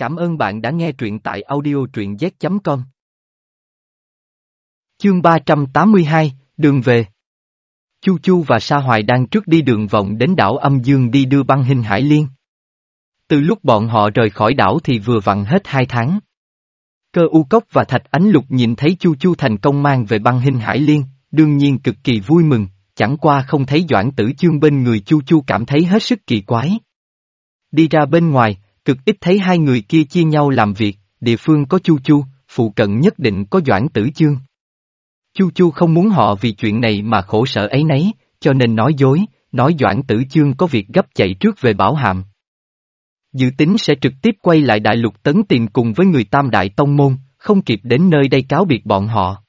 Cảm ơn bạn đã nghe truyện tại audio truyện z.com. Chương 382, Đường về Chu Chu và Sa Hoài đang trước đi đường vòng đến đảo âm dương đi đưa băng hình hải liên. Từ lúc bọn họ rời khỏi đảo thì vừa vặn hết hai tháng. Cơ u cốc và thạch ánh lục nhìn thấy Chu Chu thành công mang về băng hình hải liên, đương nhiên cực kỳ vui mừng, chẳng qua không thấy Doãn Tử Chương bên người Chu Chu cảm thấy hết sức kỳ quái. Đi ra bên ngoài, cực ít thấy hai người kia chia nhau làm việc, địa phương có Chu Chu, phụ cận nhất định có Doãn Tử Chương. Chu Chu không muốn họ vì chuyện này mà khổ sở ấy nấy, cho nên nói dối, nói Doãn Tử Chương có việc gấp chạy trước về bảo hàm. Dự tính sẽ trực tiếp quay lại đại lục tấn tìm cùng với người tam đại tông môn, không kịp đến nơi đây cáo biệt bọn họ.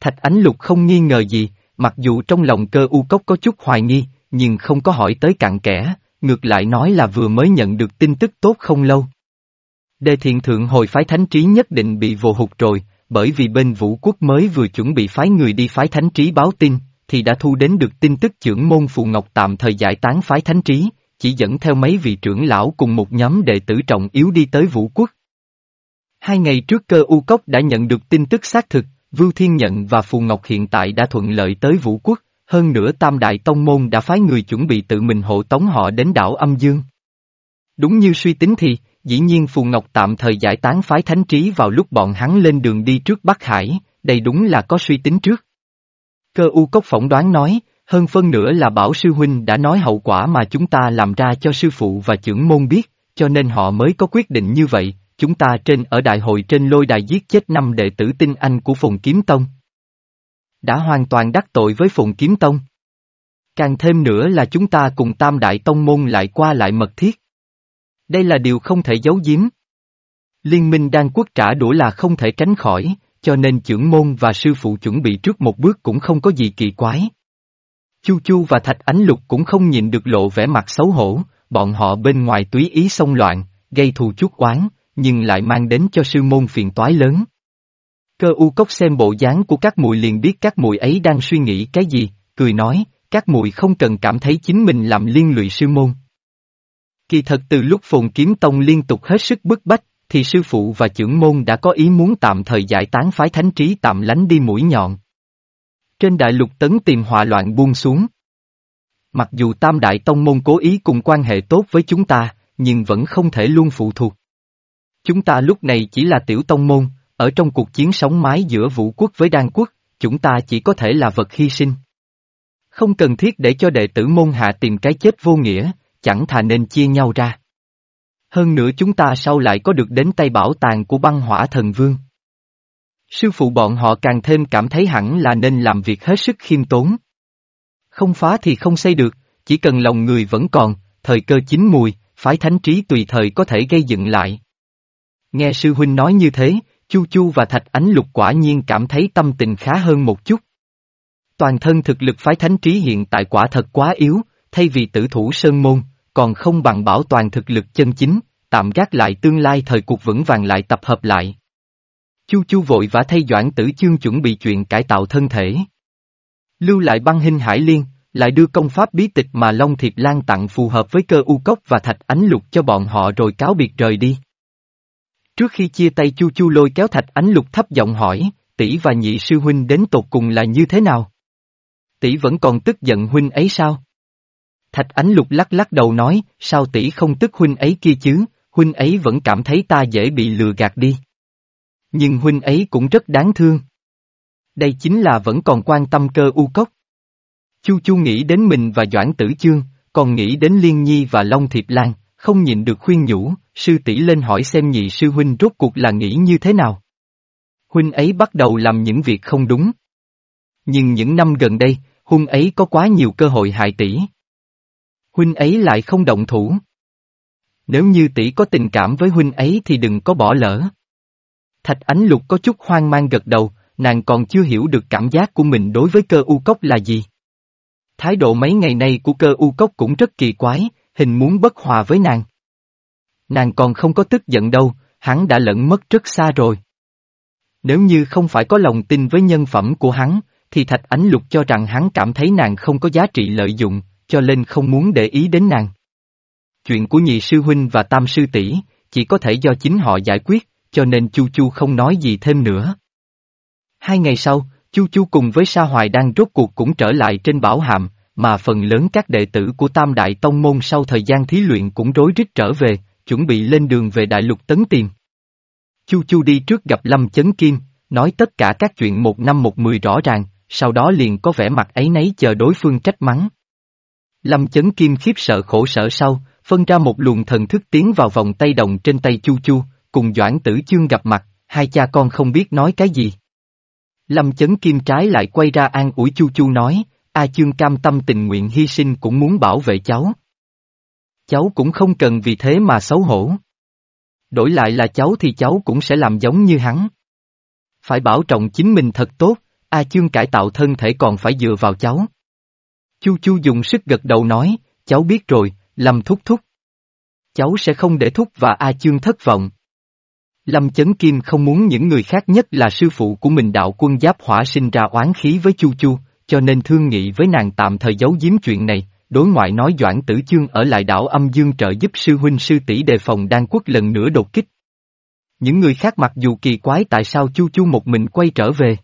Thạch Ánh Lục không nghi ngờ gì, mặc dù trong lòng cơ u cốc có chút hoài nghi, nhưng không có hỏi tới cặn kẽ, ngược lại nói là vừa mới nhận được tin tức tốt không lâu. Đề thiện thượng hồi phái thánh trí nhất định bị vô hụt rồi, bởi vì bên vũ quốc mới vừa chuẩn bị phái người đi phái thánh trí báo tin, thì đã thu đến được tin tức trưởng môn Phụ Ngọc tạm thời giải tán phái thánh trí, chỉ dẫn theo mấy vị trưởng lão cùng một nhóm đệ tử trọng yếu đi tới vũ quốc. Hai ngày trước cơ u cốc đã nhận được tin tức xác thực, Vưu Thiên Nhận và Phù Ngọc hiện tại đã thuận lợi tới vũ quốc, hơn nữa Tam Đại Tông Môn đã phái người chuẩn bị tự mình hộ tống họ đến đảo âm dương. Đúng như suy tính thì, dĩ nhiên Phù Ngọc tạm thời giải tán phái thánh trí vào lúc bọn hắn lên đường đi trước Bắc Hải, đây đúng là có suy tính trước. Cơ u cốc phỏng đoán nói, hơn phân nữa là bảo sư huynh đã nói hậu quả mà chúng ta làm ra cho sư phụ và trưởng môn biết, cho nên họ mới có quyết định như vậy, chúng ta trên ở đại hội trên lôi đài giết chết năm đệ tử tinh anh của Phùng Kiếm Tông. Đã hoàn toàn đắc tội với phụng Kiếm Tông. Càng thêm nữa là chúng ta cùng Tam Đại Tông Môn lại qua lại mật thiết. Đây là điều không thể giấu giếm. Liên minh đang quốc trả đũa là không thể tránh khỏi, cho nên trưởng môn và sư phụ chuẩn bị trước một bước cũng không có gì kỳ quái. Chu Chu và Thạch Ánh Lục cũng không nhìn được lộ vẻ mặt xấu hổ, bọn họ bên ngoài túy ý xông loạn, gây thù chuốc oán, nhưng lại mang đến cho sư môn phiền toái lớn. Cơ u cốc xem bộ dáng của các mùi liền biết các mùi ấy đang suy nghĩ cái gì, cười nói, các mùi không cần cảm thấy chính mình làm liên lụy sư môn. Kỳ thật từ lúc phồn kiếm tông liên tục hết sức bức bách, thì sư phụ và trưởng môn đã có ý muốn tạm thời giải tán phái thánh trí tạm lánh đi mũi nhọn. Trên đại lục tấn tìm họa loạn buông xuống. Mặc dù tam đại tông môn cố ý cùng quan hệ tốt với chúng ta, nhưng vẫn không thể luôn phụ thuộc. Chúng ta lúc này chỉ là tiểu tông môn, ở trong cuộc chiến sống mái giữa vũ quốc với đan quốc, chúng ta chỉ có thể là vật hy sinh. Không cần thiết để cho đệ tử môn hạ tìm cái chết vô nghĩa, chẳng thà nên chia nhau ra. Hơn nữa chúng ta sau lại có được đến tay bảo tàng của băng hỏa thần vương. Sư phụ bọn họ càng thêm cảm thấy hẳn là nên làm việc hết sức khiêm tốn. Không phá thì không xây được, chỉ cần lòng người vẫn còn, thời cơ chín mùi, phái thánh trí tùy thời có thể gây dựng lại. Nghe sư huynh nói như thế, Chu Chu và Thạch Ánh Lục quả nhiên cảm thấy tâm tình khá hơn một chút. Toàn thân thực lực phái thánh trí hiện tại quả thật quá yếu, thay vì tử thủ sơn môn, còn không bằng bảo toàn thực lực chân chính, tạm gác lại tương lai thời cuộc vững vàng lại tập hợp lại. Chu Chu vội vã thay Doãn Tử Chương chuẩn bị chuyện cải tạo thân thể. Lưu lại băng hình hải liên, lại đưa công pháp bí tịch mà Long Thiệp Lan tặng phù hợp với cơ u cốc và thạch ánh lục cho bọn họ rồi cáo biệt rời đi. Trước khi chia tay Chu Chu lôi kéo thạch ánh lục thấp giọng hỏi, tỷ và nhị sư huynh đến tột cùng là như thế nào? Tỷ vẫn còn tức giận huynh ấy sao? Thạch ánh lục lắc lắc đầu nói, sao tỷ không tức huynh ấy kia chứ, huynh ấy vẫn cảm thấy ta dễ bị lừa gạt đi. Nhưng huynh ấy cũng rất đáng thương. Đây chính là vẫn còn quan tâm cơ u cốc. Chu Chu nghĩ đến mình và Doãn Tử Chương, còn nghĩ đến Liên Nhi và Long Thiệp Lan, không nhịn được khuyên nhủ, sư tỷ lên hỏi xem nhị sư huynh rốt cuộc là nghĩ như thế nào. Huynh ấy bắt đầu làm những việc không đúng. Nhưng những năm gần đây, huynh ấy có quá nhiều cơ hội hại tỷ. Huynh ấy lại không động thủ. Nếu như tỷ có tình cảm với huynh ấy thì đừng có bỏ lỡ. Thạch Ánh Lục có chút hoang mang gật đầu, nàng còn chưa hiểu được cảm giác của mình đối với cơ u cốc là gì. Thái độ mấy ngày nay của cơ u cốc cũng rất kỳ quái, hình muốn bất hòa với nàng. Nàng còn không có tức giận đâu, hắn đã lẫn mất rất xa rồi. Nếu như không phải có lòng tin với nhân phẩm của hắn, thì Thạch Ánh Lục cho rằng hắn cảm thấy nàng không có giá trị lợi dụng, cho nên không muốn để ý đến nàng. Chuyện của nhị sư huynh và tam sư tỷ, chỉ có thể do chính họ giải quyết, cho nên Chu Chu không nói gì thêm nữa. Hai ngày sau, Chu Chu cùng với Sa Hoài đang rốt cuộc cũng trở lại trên bảo hàm, mà phần lớn các đệ tử của Tam Đại Tông Môn sau thời gian thí luyện cũng rối rít trở về, chuẩn bị lên đường về Đại Lục Tấn Tiền. Chu Chu đi trước gặp Lâm Chấn Kim, nói tất cả các chuyện một năm một mười rõ ràng, sau đó liền có vẻ mặt ấy nấy chờ đối phương trách mắng. Lâm Chấn Kim khiếp sợ khổ sở sau, phân ra một luồng thần thức tiến vào vòng tay đồng trên tay Chu Chu, cùng Doãn Tử Chương gặp mặt, hai cha con không biết nói cái gì. Lâm Chấn Kim trái lại quay ra an ủi Chu Chu nói, A Chương cam tâm tình nguyện hy sinh cũng muốn bảo vệ cháu. Cháu cũng không cần vì thế mà xấu hổ. Đổi lại là cháu thì cháu cũng sẽ làm giống như hắn. Phải bảo trọng chính mình thật tốt, A Chương cải tạo thân thể còn phải dựa vào cháu. Chu Chu dùng sức gật đầu nói, cháu biết rồi, Lâm thúc thúc. Cháu sẽ không để thúc và A Chương thất vọng. Lâm Chấn Kim không muốn những người khác nhất là sư phụ của mình đạo quân giáp hỏa sinh ra oán khí với Chu Chu, cho nên thương nghị với nàng tạm thời giấu giếm chuyện này, đối ngoại nói Doãn Tử Chương ở lại đảo âm dương trợ giúp sư huynh sư tỷ đề phòng đan quốc lần nữa đột kích. Những người khác mặc dù kỳ quái tại sao Chu Chu một mình quay trở về.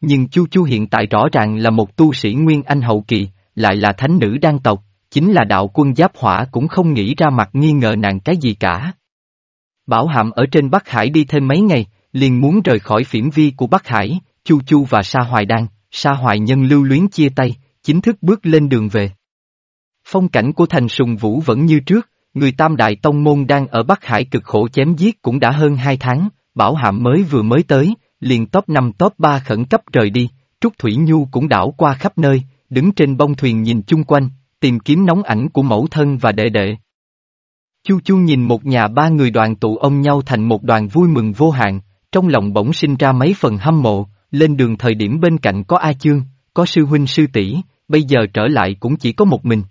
Nhưng Chu Chu hiện tại rõ ràng là một tu sĩ Nguyên Anh hậu kỳ, lại là thánh nữ đan tộc, chính là đạo quân giáp hỏa cũng không nghĩ ra mặt nghi ngờ nàng cái gì cả. Bảo Hàm ở trên Bắc Hải đi thêm mấy ngày, liền muốn rời khỏi phiểm vi của Bắc Hải, Chu Chu và Sa Hoài Đan, Sa Hoài Nhân lưu luyến chia tay, chính thức bước lên đường về. Phong cảnh của thành sùng vũ vẫn như trước, người Tam Đại Tông Môn đang ở Bắc Hải cực khổ chém giết cũng đã hơn hai tháng, Bảo Hạm mới vừa mới tới, liền top 5 top 3 khẩn cấp rời đi, Trúc Thủy Nhu cũng đảo qua khắp nơi, đứng trên bông thuyền nhìn chung quanh, tìm kiếm nóng ảnh của mẫu thân và đệ đệ. Chu Chu nhìn một nhà ba người đoàn tụ ôm nhau thành một đoàn vui mừng vô hạn, trong lòng bỗng sinh ra mấy phần hâm mộ, lên đường thời điểm bên cạnh có A Chương, có sư huynh sư tỷ, bây giờ trở lại cũng chỉ có một mình.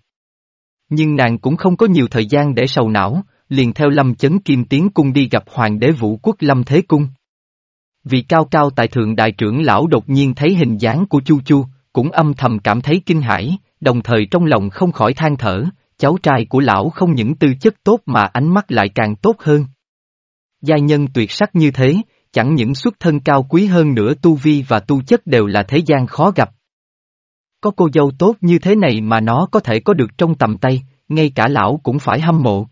Nhưng nàng cũng không có nhiều thời gian để sầu não, liền theo Lâm Chấn Kim tiến cung đi gặp Hoàng đế Vũ Quốc Lâm Thế Cung. Vì cao cao tại thượng đại trưởng lão đột nhiên thấy hình dáng của Chu Chu, cũng âm thầm cảm thấy kinh hãi, đồng thời trong lòng không khỏi than thở, cháu trai của lão không những tư chất tốt mà ánh mắt lại càng tốt hơn. Gia nhân tuyệt sắc như thế, chẳng những xuất thân cao quý hơn nữa tu vi và tu chất đều là thế gian khó gặp. Có cô dâu tốt như thế này mà nó có thể có được trong tầm tay, ngay cả lão cũng phải hâm mộ.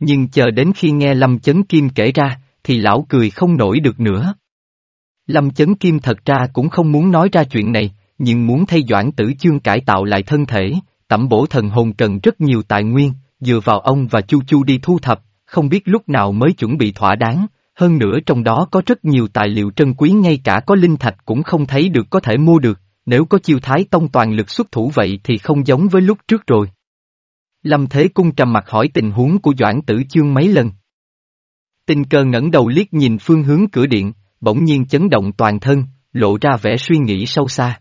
Nhưng chờ đến khi nghe Lâm Chấn Kim kể ra, thì lão cười không nổi được nữa. Lâm Chấn Kim thật ra cũng không muốn nói ra chuyện này, nhưng muốn thay Doãn Tử Chương cải tạo lại thân thể, tẩm bổ thần hồn cần rất nhiều tài nguyên, dựa vào ông và Chu Chu đi thu thập, không biết lúc nào mới chuẩn bị thỏa đáng, hơn nữa trong đó có rất nhiều tài liệu trân quý ngay cả có linh thạch cũng không thấy được có thể mua được, nếu có chiêu thái tông toàn lực xuất thủ vậy thì không giống với lúc trước rồi. Lâm Thế Cung trầm mặt hỏi tình huống của Doãn Tử Chương mấy lần. Tình cờ ngẩng đầu liếc nhìn phương hướng cửa điện, bỗng nhiên chấn động toàn thân, lộ ra vẻ suy nghĩ sâu xa.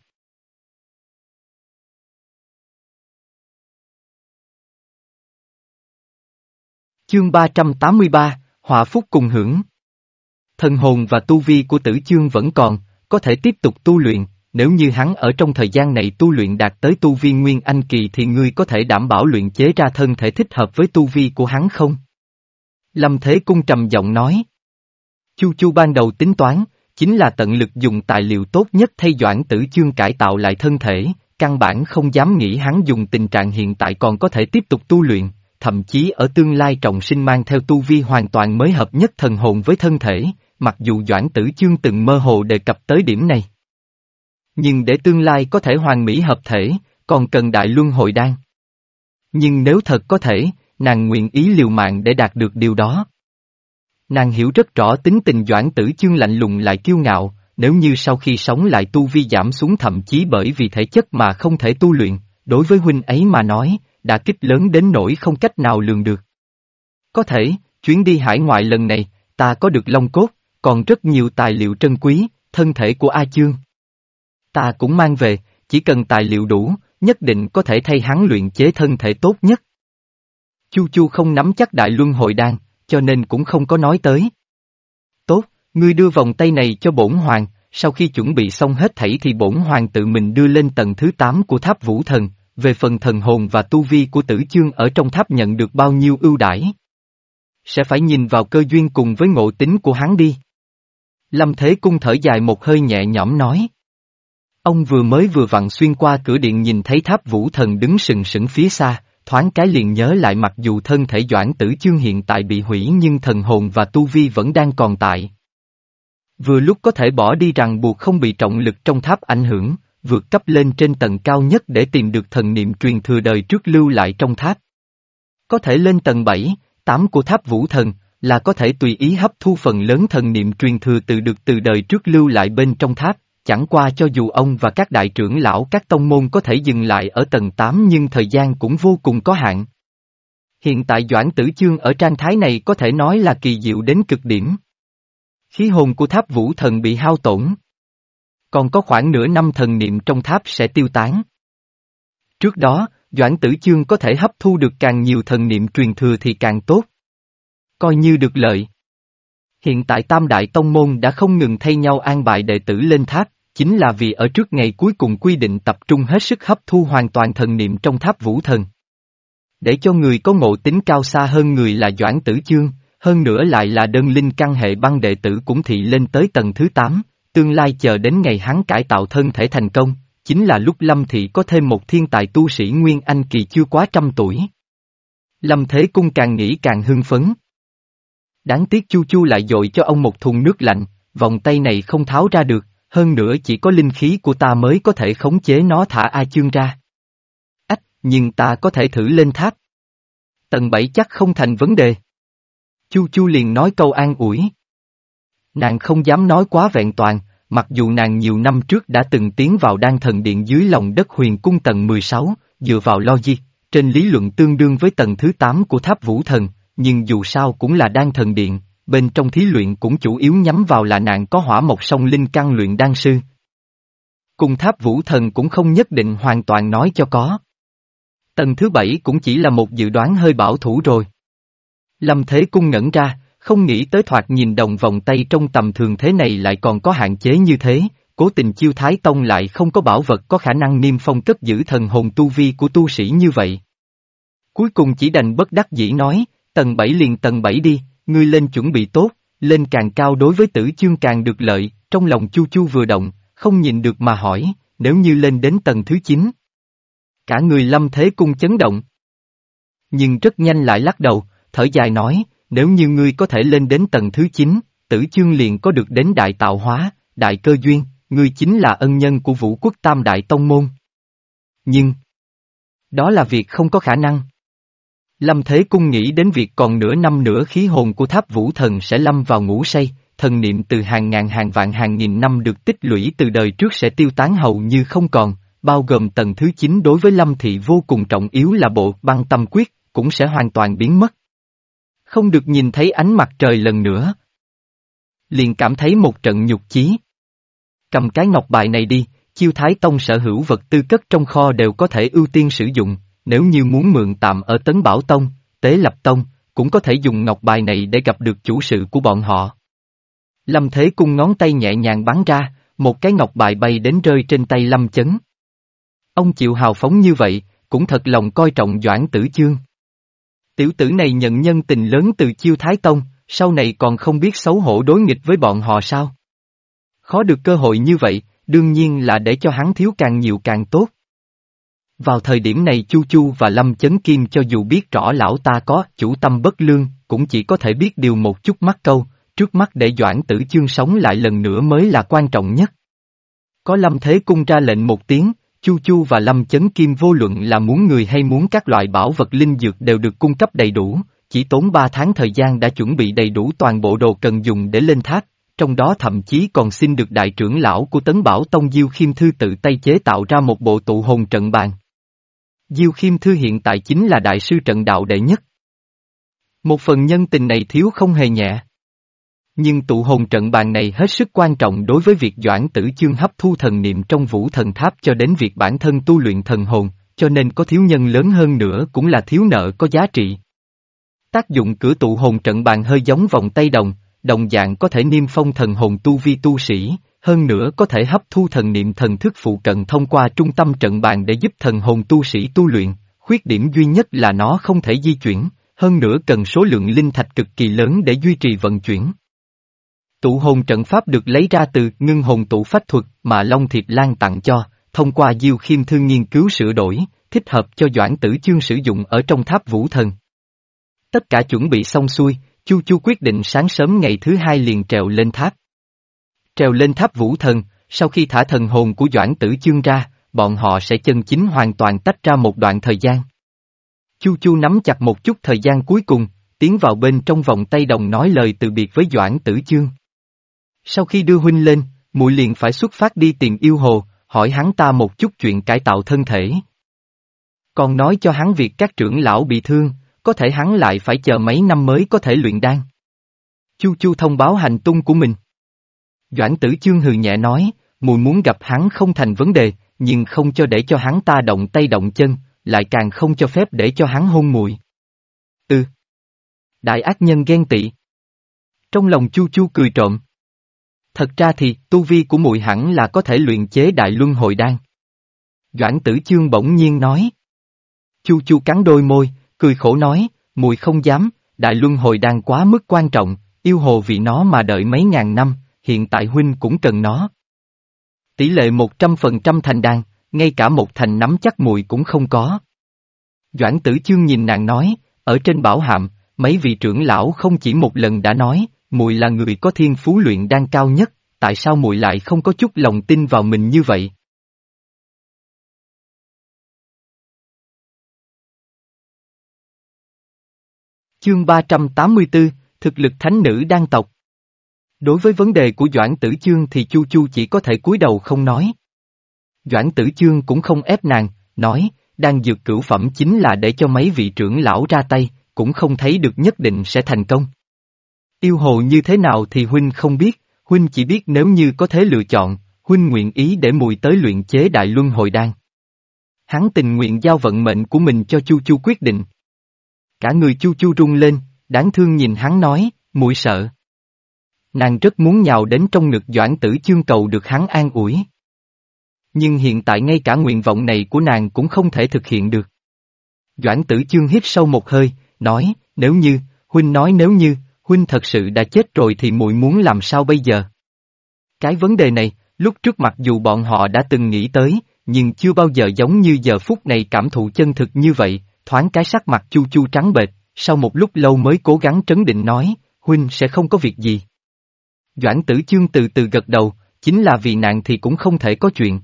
Chương 383, Họa Phúc cùng hưởng. Thần hồn và tu vi của tử chương vẫn còn, có thể tiếp tục tu luyện, nếu như hắn ở trong thời gian này tu luyện đạt tới tu vi nguyên anh kỳ thì ngươi có thể đảm bảo luyện chế ra thân thể thích hợp với tu vi của hắn không? Lâm Thế Cung trầm giọng nói. Chu Chu ban đầu tính toán, chính là tận lực dùng tài liệu tốt nhất thay doãn tử chương cải tạo lại thân thể, căn bản không dám nghĩ hắn dùng tình trạng hiện tại còn có thể tiếp tục tu luyện, thậm chí ở tương lai trọng sinh mang theo tu vi hoàn toàn mới hợp nhất thần hồn với thân thể, mặc dù doãn tử chương từng mơ hồ đề cập tới điểm này. Nhưng để tương lai có thể hoàn mỹ hợp thể, còn cần đại luân hội đan. Nhưng nếu thật có thể, nàng nguyện ý liều mạng để đạt được điều đó. Nàng hiểu rất rõ tính tình doãn tử chương lạnh lùng lại kiêu ngạo, nếu như sau khi sống lại tu vi giảm xuống thậm chí bởi vì thể chất mà không thể tu luyện, đối với huynh ấy mà nói, đã kích lớn đến nỗi không cách nào lường được. Có thể, chuyến đi hải ngoại lần này, ta có được long cốt, còn rất nhiều tài liệu trân quý, thân thể của A Chương. Ta cũng mang về, chỉ cần tài liệu đủ, nhất định có thể thay hắn luyện chế thân thể tốt nhất. Chu Chu không nắm chắc đại luân hội đan, cho nên cũng không có nói tới. Tốt, ngươi đưa vòng tay này cho bổn hoàng, sau khi chuẩn bị xong hết thảy thì bổn hoàng tự mình đưa lên tầng thứ 8 của tháp vũ thần, về phần thần hồn và tu vi của tử chương ở trong tháp nhận được bao nhiêu ưu đãi. Sẽ phải nhìn vào cơ duyên cùng với ngộ tính của hắn đi. Lâm Thế Cung thở dài một hơi nhẹ nhõm nói. Ông vừa mới vừa vặn xuyên qua cửa điện nhìn thấy tháp vũ thần đứng sừng sững phía xa, thoáng cái liền nhớ lại mặc dù thân thể Doãn Tử Chương hiện tại bị hủy nhưng thần hồn và tu vi vẫn đang còn tại. Vừa lúc có thể bỏ đi rằng buộc không bị trọng lực trong tháp ảnh hưởng, vượt cấp lên trên tầng cao nhất để tìm được thần niệm truyền thừa đời trước lưu lại trong tháp. Có thể lên tầng 7, 8 của tháp vũ thần, là có thể tùy ý hấp thu phần lớn thần niệm truyền thừa từ được từ đời trước lưu lại bên trong tháp, chẳng qua cho dù ông và các đại trưởng lão các tông môn có thể dừng lại ở tầng 8 nhưng thời gian cũng vô cùng có hạn. Hiện tại Doãn Tử Chương ở trang thái này có thể nói là kỳ diệu đến cực điểm. Khí hồn của tháp vũ thần bị hao tổn. Còn có khoảng nửa năm thần niệm trong tháp sẽ tiêu tán. Trước đó, Doãn Tử Chương có thể hấp thu được càng nhiều thần niệm truyền thừa thì càng tốt. Coi như được lợi. Hiện tại Tam Đại Tông Môn đã không ngừng thay nhau an bài đệ tử lên tháp, chính là vì ở trước ngày cuối cùng quy định tập trung hết sức hấp thu hoàn toàn thần niệm trong tháp vũ thần. Để cho người có ngộ tính cao xa hơn người là Doãn Tử Chương, hơn nữa lại là đơn linh căn hệ băng đệ tử cũng thị lên tới tầng thứ 8, tương lai chờ đến ngày hắn cải tạo thân thể thành công, chính là lúc Lâm Thị có thêm một thiên tài tu sĩ Nguyên Anh kỳ chưa quá trăm tuổi. Lâm Thế Cung càng nghĩ càng hưng phấn. Đáng tiếc Chu Chu lại dội cho ông một thùng nước lạnh, vòng tay này không tháo ra được, hơn nữa chỉ có linh khí của ta mới có thể khống chế nó thả A chương ra. Ách, nhưng ta có thể thử lên tháp. Tầng 7 chắc không thành vấn đề. Chu Chu liền nói câu an ủi. Nàng không dám nói quá vẹn toàn, mặc dù nàng nhiều năm trước đã từng tiến vào đan thần điện dưới lòng đất huyền cung tầng 16, dựa vào logic, trên lý luận tương đương với tầng thứ 8 của tháp vũ thần, nhưng dù sao cũng là đan thần điện, bên trong thí luyện cũng chủ yếu nhắm vào là nạn có hỏa mộc sông linh căn luyện đan sư. Cùng tháp vũ thần cũng không nhất định hoàn toàn nói cho có. Tầng thứ bảy cũng chỉ là một dự đoán hơi bảo thủ rồi. Lâm Thế Cung ngẩn ra, không nghĩ tới thoạt nhìn đồng vòng tay trong tầm thường thế này lại còn có hạn chế như thế, cố tình chiêu Thái Tông lại không có bảo vật có khả năng niêm phong cất giữ thần hồn tu vi của tu sĩ như vậy. Cuối cùng chỉ đành bất đắc dĩ nói, tầng 7 liền tầng 7 đi, ngươi lên chuẩn bị tốt, lên càng cao đối với tử chương càng được lợi, trong lòng chu chu vừa động, không nhìn được mà hỏi, nếu như lên đến tầng thứ 9. Cả người lâm thế cung chấn động. Nhưng rất nhanh lại lắc đầu, thở dài nói, nếu như ngươi có thể lên đến tầng thứ 9, tử chương liền có được đến đại tạo hóa, đại cơ duyên, ngươi chính là ân nhân của vũ quốc tam đại tông môn. Nhưng, đó là việc không có khả năng. Lâm Thế Cung nghĩ đến việc còn nửa năm nữa khí hồn của tháp vũ thần sẽ lâm vào ngủ say, thần niệm từ hàng ngàn hàng vạn hàng nghìn năm được tích lũy từ đời trước sẽ tiêu tán hầu như không còn, bao gồm tầng thứ 9 đối với Lâm Thị vô cùng trọng yếu là bộ băng tâm quyết, cũng sẽ hoàn toàn biến mất. Không được nhìn thấy ánh mặt trời lần nữa. Liền cảm thấy một trận nhục chí. Cầm cái ngọc bài này đi, chiêu thái tông sở hữu vật tư cất trong kho đều có thể ưu tiên sử dụng, nếu như muốn mượn tạm ở Tấn Bảo Tông, Tế Lập Tông, cũng có thể dùng ngọc bài này để gặp được chủ sự của bọn họ. Lâm Thế Cung ngón tay nhẹ nhàng bắn ra, một cái ngọc bài bay đến rơi trên tay Lâm Chấn. Ông chịu hào phóng như vậy, cũng thật lòng coi trọng Doãn Tử Chương. Tiểu tử này nhận nhân tình lớn từ chiêu Thái Tông, sau này còn không biết xấu hổ đối nghịch với bọn họ sao? Khó được cơ hội như vậy, đương nhiên là để cho hắn thiếu càng nhiều càng tốt. Vào thời điểm này Chu Chu và Lâm Chấn Kim cho dù biết rõ lão ta có chủ tâm bất lương, cũng chỉ có thể biết điều một chút mắc câu, trước mắt để Doãn Tử Chương sống lại lần nữa mới là quan trọng nhất. Có Lâm Thế Cung ra lệnh một tiếng, Chu Chu và Lâm Chấn Kim vô luận là muốn người hay muốn các loại bảo vật linh dược đều được cung cấp đầy đủ, chỉ tốn 3 tháng thời gian đã chuẩn bị đầy đủ toàn bộ đồ cần dùng để lên tháp, trong đó thậm chí còn xin được đại trưởng lão của Tấn Bảo Tông Diêu Khiêm Thư tự tay chế tạo ra một bộ tụ hồn trận bàn. Diêu Khiêm Thư hiện tại chính là đại sư trận đạo đệ nhất. Một phần nhân tình này thiếu không hề nhẹ. Nhưng tụ hồn trận bàn này hết sức quan trọng đối với việc doãn tử chương hấp thu thần niệm trong vũ thần tháp cho đến việc bản thân tu luyện thần hồn, cho nên có thiếu nhân lớn hơn nữa cũng là thiếu nợ có giá trị. Tác dụng cửa tụ hồn trận bàn hơi giống vòng tay đồng, đồng dạng có thể niêm phong thần hồn tu vi tu sĩ, hơn nữa có thể hấp thu thần niệm thần thức phụ cận thông qua trung tâm trận bàn để giúp thần hồn tu sĩ tu luyện, khuyết điểm duy nhất là nó không thể di chuyển, hơn nữa cần số lượng linh thạch cực kỳ lớn để duy trì vận chuyển. Tụ hồn trận pháp được lấy ra từ ngưng hồn tụ phách thuật mà Long Thiệp Lan tặng cho, thông qua Diêu Khiêm Thương nghiên cứu sửa đổi, thích hợp cho Doãn Tử Chương sử dụng ở trong tháp vũ thần. Tất cả chuẩn bị xong xuôi, Chu Chu quyết định sáng sớm ngày thứ hai liền trèo lên tháp. Trèo lên tháp vũ thần, sau khi thả thần hồn của Doãn Tử Chương ra, bọn họ sẽ chân chính hoàn toàn tách ra một đoạn thời gian. Chu Chu nắm chặt một chút thời gian cuối cùng, tiến vào bên trong vòng tay đồng nói lời từ biệt với Doãn Tử Chương. Sau khi đưa huynh lên, muội liền phải xuất phát đi tìm yêu hồ, hỏi hắn ta một chút chuyện cải tạo thân thể. Còn nói cho hắn việc các trưởng lão bị thương, có thể hắn lại phải chờ mấy năm mới có thể luyện đan. Chu Chu thông báo hành tung của mình. Doãn tử chương hừ nhẹ nói, mùi muốn gặp hắn không thành vấn đề, nhưng không cho để cho hắn ta động tay động chân, lại càng không cho phép để cho hắn hôn mùi. Ừ. Đại ác nhân ghen tị. Trong lòng Chu Chu cười trộm. Thật ra thì, tu vi của mùi hẳn là có thể luyện chế đại luân hồi đan. Doãn tử chương bỗng nhiên nói. Chu Chu cắn đôi môi, cười khổ nói, mùi không dám, đại luân hồi đan quá mức quan trọng, yêu hồ vì nó mà đợi mấy ngàn năm, hiện tại huynh cũng cần nó. Tỷ lệ 100% thành đan, ngay cả một thành nắm chắc mùi cũng không có. Doãn tử chương nhìn nàng nói, ở trên bảo hạm, mấy vị trưởng lão không chỉ một lần đã nói, mùi là người có thiên phú luyện đan cao nhất, tại sao mùi lại không có chút lòng tin vào mình như vậy? Chương 384, Thực lực thánh nữ đan tộc Đối với vấn đề của Doãn Tử Chương thì Chu Chu chỉ có thể cúi đầu không nói. Doãn Tử Chương cũng không ép nàng, nói, đang dược cửu phẩm chính là để cho mấy vị trưởng lão ra tay, cũng không thấy được nhất định sẽ thành công. Yêu hồ như thế nào thì Huynh không biết, Huynh chỉ biết nếu như có thể lựa chọn, Huynh nguyện ý để mùi tới luyện chế đại luân hồi đan. Hắn tình nguyện giao vận mệnh của mình cho Chu Chu quyết định. Cả người Chu Chu rung lên, đáng thương nhìn hắn nói, mùi sợ. Nàng rất muốn nhào đến trong ngực Doãn Tử Chương cầu được hắn an ủi. Nhưng hiện tại ngay cả nguyện vọng này của nàng cũng không thể thực hiện được. Doãn Tử Chương hít sâu một hơi, nói, nếu như, Huynh nói nếu như, Huynh thật sự đã chết rồi thì muội muốn làm sao bây giờ? Cái vấn đề này, lúc trước mặc dù bọn họ đã từng nghĩ tới, nhưng chưa bao giờ giống như giờ phút này cảm thụ chân thực như vậy, thoáng cái sắc mặt chu chu trắng bệch, sau một lúc lâu mới cố gắng trấn định nói, Huynh sẽ không có việc gì. Doãn tử chương từ từ gật đầu, chính là vì nạn thì cũng không thể có chuyện.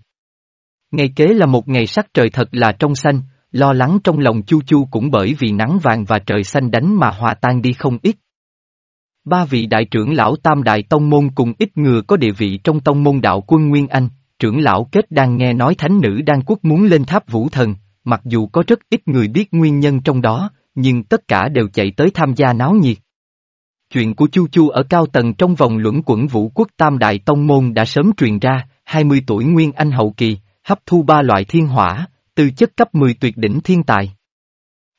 Ngày kế là một ngày sắc trời thật là trong xanh, lo lắng trong lòng Chu Chu cũng bởi vì nắng vàng và trời xanh đánh mà hòa tan đi không ít. Ba vị đại trưởng lão tam đại tông môn cùng ít người có địa vị trong tông môn đạo quân Nguyên Anh, trưởng lão kết đang nghe nói thánh nữ đang quốc muốn lên tháp vũ thần, mặc dù có rất ít người biết nguyên nhân trong đó, nhưng tất cả đều chạy tới tham gia náo nhiệt. Chuyện của Chu Chu ở cao tầng trong vòng luẩn quẩn vũ quốc tam đại tông môn đã sớm truyền ra, 20 tuổi Nguyên Anh hậu kỳ, hấp thu ba loại thiên hỏa, tư chất cấp 10 tuyệt đỉnh thiên tài.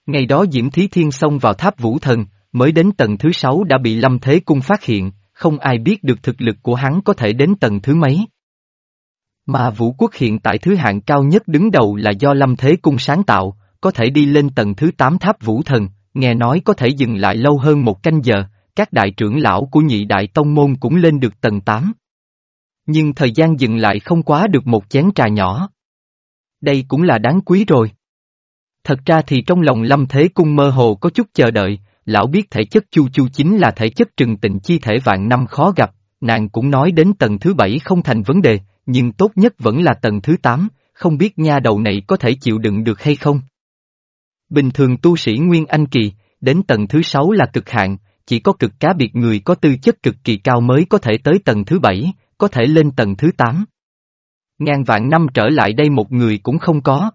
Ngày đó Diễm Thí Thiên xông vào tháp vũ thần, mới đến tầng thứ sáu đã bị Lâm Thế Cung phát hiện, không ai biết được thực lực của hắn có thể đến tầng thứ mấy. Mà vũ quốc hiện tại thứ hạng cao nhất đứng đầu là do Lâm Thế Cung sáng tạo, có thể đi lên tầng thứ 8 tháp vũ thần, nghe nói có thể dừng lại lâu hơn một canh giờ, các đại trưởng lão của nhị đại tông môn cũng lên được tầng 8. Nhưng thời gian dừng lại không quá được một chén trà nhỏ. Đây cũng là đáng quý rồi. Thật ra thì trong lòng Lâm Thế Cung mơ hồ có chút chờ đợi, lão biết thể chất chu chu chính là thể chất trừng tịnh chi thể vạn năm khó gặp, nàng cũng nói đến tầng thứ bảy không thành vấn đề, nhưng tốt nhất vẫn là tầng thứ tám, không biết nha đầu này có thể chịu đựng được hay không. Bình thường tu sĩ Nguyên Anh Kỳ, đến tầng thứ sáu là cực hạn, chỉ có cực cá biệt người có tư chất cực kỳ cao mới có thể tới tầng thứ bảy, có thể lên tầng thứ tám. Ngàn vạn năm trở lại đây một người cũng không có.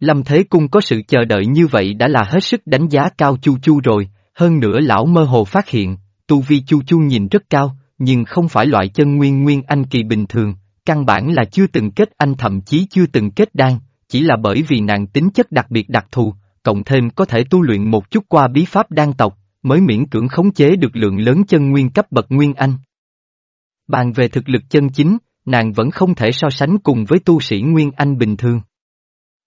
Lâm Thế Cung có sự chờ đợi như vậy đã là hết sức đánh giá cao Chu Chu rồi, hơn nữa lão mơ hồ phát hiện, tu vi Chu Chu nhìn rất cao, nhưng không phải loại chân nguyên nguyên anh kỳ bình thường, căn bản là chưa từng kết anh thậm chí chưa từng kết đan, chỉ là bởi vì nàng tính chất đặc biệt đặc thù, cộng thêm có thể tu luyện một chút qua bí pháp đan tộc, mới miễn cưỡng khống chế được lượng lớn chân nguyên cấp bậc nguyên anh. Bàn về thực lực chân chính, nàng vẫn không thể so sánh cùng với tu sĩ nguyên anh bình thường.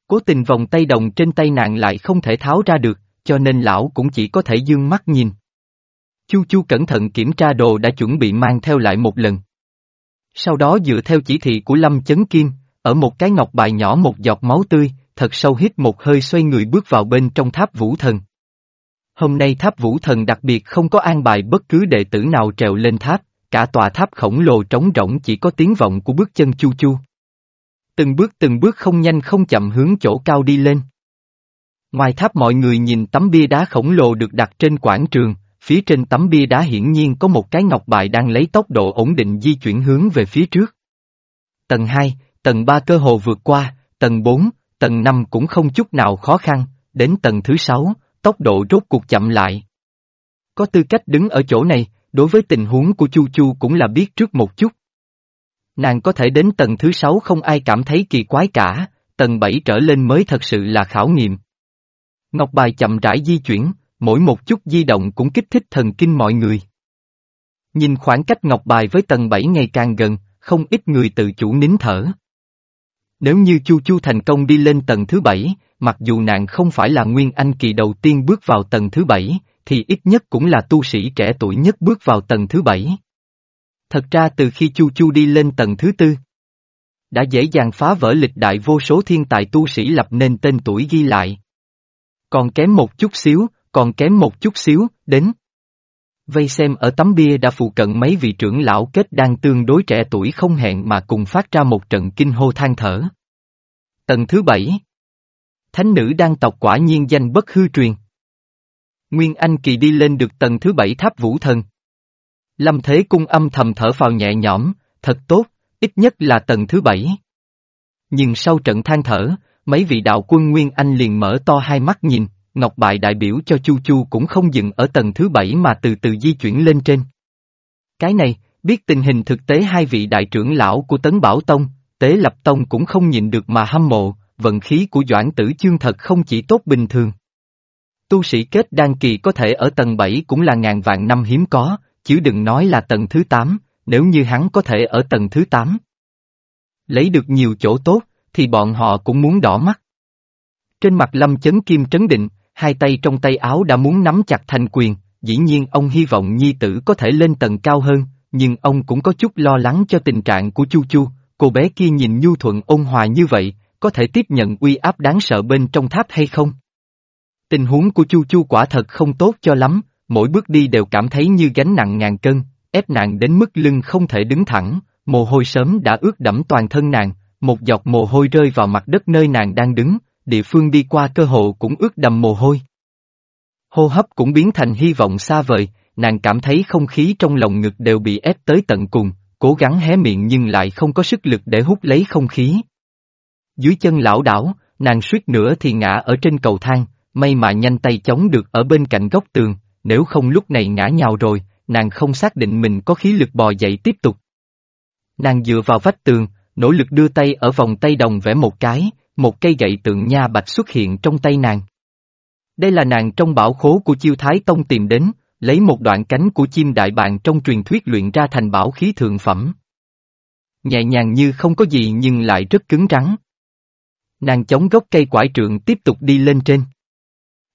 Cố tình vòng tay đồng trên tay nàng lại không thể tháo ra được, cho nên lão cũng chỉ có thể dương mắt nhìn. Chu Chu cẩn thận kiểm tra đồ đã chuẩn bị mang theo lại một lần. Sau đó dựa theo chỉ thị của Lâm Chấn Kim, ở một cái ngọc bài nhỏ một giọt máu tươi, thật sâu hít một hơi xoay người bước vào bên trong tháp vũ thần. Hôm nay tháp vũ thần đặc biệt không có an bài bất cứ đệ tử nào trèo lên tháp, cả tòa tháp khổng lồ trống rỗng chỉ có tiếng vọng của bước chân chu chu. Từng bước từng bước không nhanh không chậm hướng chỗ cao đi lên. Ngoài tháp mọi người nhìn tấm bia đá khổng lồ được đặt trên quảng trường, phía trên tấm bia đá hiển nhiên có một cái ngọc bài đang lấy tốc độ ổn định di chuyển hướng về phía trước. Tầng 2, tầng 3 cơ hồ vượt qua, tầng 4, tầng 5 cũng không chút nào khó khăn, đến tầng thứ 6, tốc độ rốt cuộc chậm lại. Có tư cách đứng ở chỗ này, đối với tình huống của Chu Chu cũng là biết trước một chút. Nàng có thể đến tầng thứ sáu không ai cảm thấy kỳ quái cả, tầng bảy trở lên mới thật sự là khảo nghiệm. Ngọc bài chậm rãi di chuyển, mỗi một chút di động cũng kích thích thần kinh mọi người. Nhìn khoảng cách ngọc bài với tầng 7 ngày càng gần, không ít người tự chủ nín thở. Nếu như Chu Chu thành công đi lên tầng thứ 7, mặc dù nàng không phải là Nguyên Anh kỳ đầu tiên bước vào tầng thứ bảy, thì ít nhất cũng là tu sĩ trẻ tuổi nhất bước vào tầng thứ bảy. Thật ra từ khi Chu Chu đi lên tầng thứ tư, đã dễ dàng phá vỡ lịch đại vô số thiên tài tu sĩ lập nên tên tuổi ghi lại. Còn kém một chút xíu, còn kém một chút xíu, đến. Vây xem ở tấm bia đã phụ cận mấy vị trưởng lão kết đang tương đối trẻ tuổi không hẹn mà cùng phát ra một trận kinh hô than thở. Tầng thứ bảy Thánh nữ đang tộc quả nhiên danh bất hư truyền. Nguyên Anh Kỳ đi lên được tầng thứ bảy tháp vũ thần. Lâm Thế Cung âm thầm thở phào nhẹ nhõm, thật tốt, ít nhất là tầng thứ bảy. Nhưng sau trận than thở, mấy vị đạo quân Nguyên Anh liền mở to hai mắt nhìn, Ngọc Bại đại biểu cho Chu Chu cũng không dừng ở tầng thứ bảy mà từ từ di chuyển lên trên. Cái này, biết tình hình thực tế hai vị đại trưởng lão của Tấn Bảo Tông, Tế Lập Tông cũng không nhịn được mà hâm mộ, vận khí của Doãn Tử Chương thật không chỉ tốt bình thường. Tu sĩ kết đan kỳ có thể ở tầng 7 cũng là ngàn vạn năm hiếm có, chứ đừng nói là tầng thứ 8, nếu như hắn có thể ở tầng thứ 8. Lấy được nhiều chỗ tốt, thì bọn họ cũng muốn đỏ mắt. Trên mặt lâm chấn kim trấn định, hai tay trong tay áo đã muốn nắm chặt thành quyền, dĩ nhiên ông hy vọng nhi tử có thể lên tầng cao hơn, nhưng ông cũng có chút lo lắng cho tình trạng của Chu Chu, cô bé kia nhìn nhu thuận ôn hòa như vậy, có thể tiếp nhận uy áp đáng sợ bên trong tháp hay không? Tình huống của Chu Chu quả thật không tốt cho lắm, mỗi bước đi đều cảm thấy như gánh nặng ngàn cân, ép nàng đến mức lưng không thể đứng thẳng, mồ hôi sớm đã ướt đẫm toàn thân nàng, một giọt mồ hôi rơi vào mặt đất nơi nàng đang đứng, địa phương đi qua cơ hồ cũng ướt đầm mồ hôi. Hô hấp cũng biến thành hy vọng xa vời, nàng cảm thấy không khí trong lòng ngực đều bị ép tới tận cùng, cố gắng hé miệng nhưng lại không có sức lực để hút lấy không khí. Dưới chân lão đảo, nàng suýt nữa thì ngã ở trên cầu thang, may mà nhanh tay chống được ở bên cạnh góc tường, nếu không lúc này ngã nhào rồi, nàng không xác định mình có khí lực bò dậy tiếp tục. Nàng dựa vào vách tường, nỗ lực đưa tay ở vòng tay đồng vẽ một cái, một cây gậy tượng nha bạch xuất hiện trong tay nàng. Đây là nàng trong bảo khố của chiêu thái tông tìm đến, lấy một đoạn cánh của chim đại bàng trong truyền thuyết luyện ra thành bảo khí thượng phẩm. Nhẹ nhàng như không có gì nhưng lại rất cứng rắn. Nàng chống gốc cây quải trượng tiếp tục đi lên trên.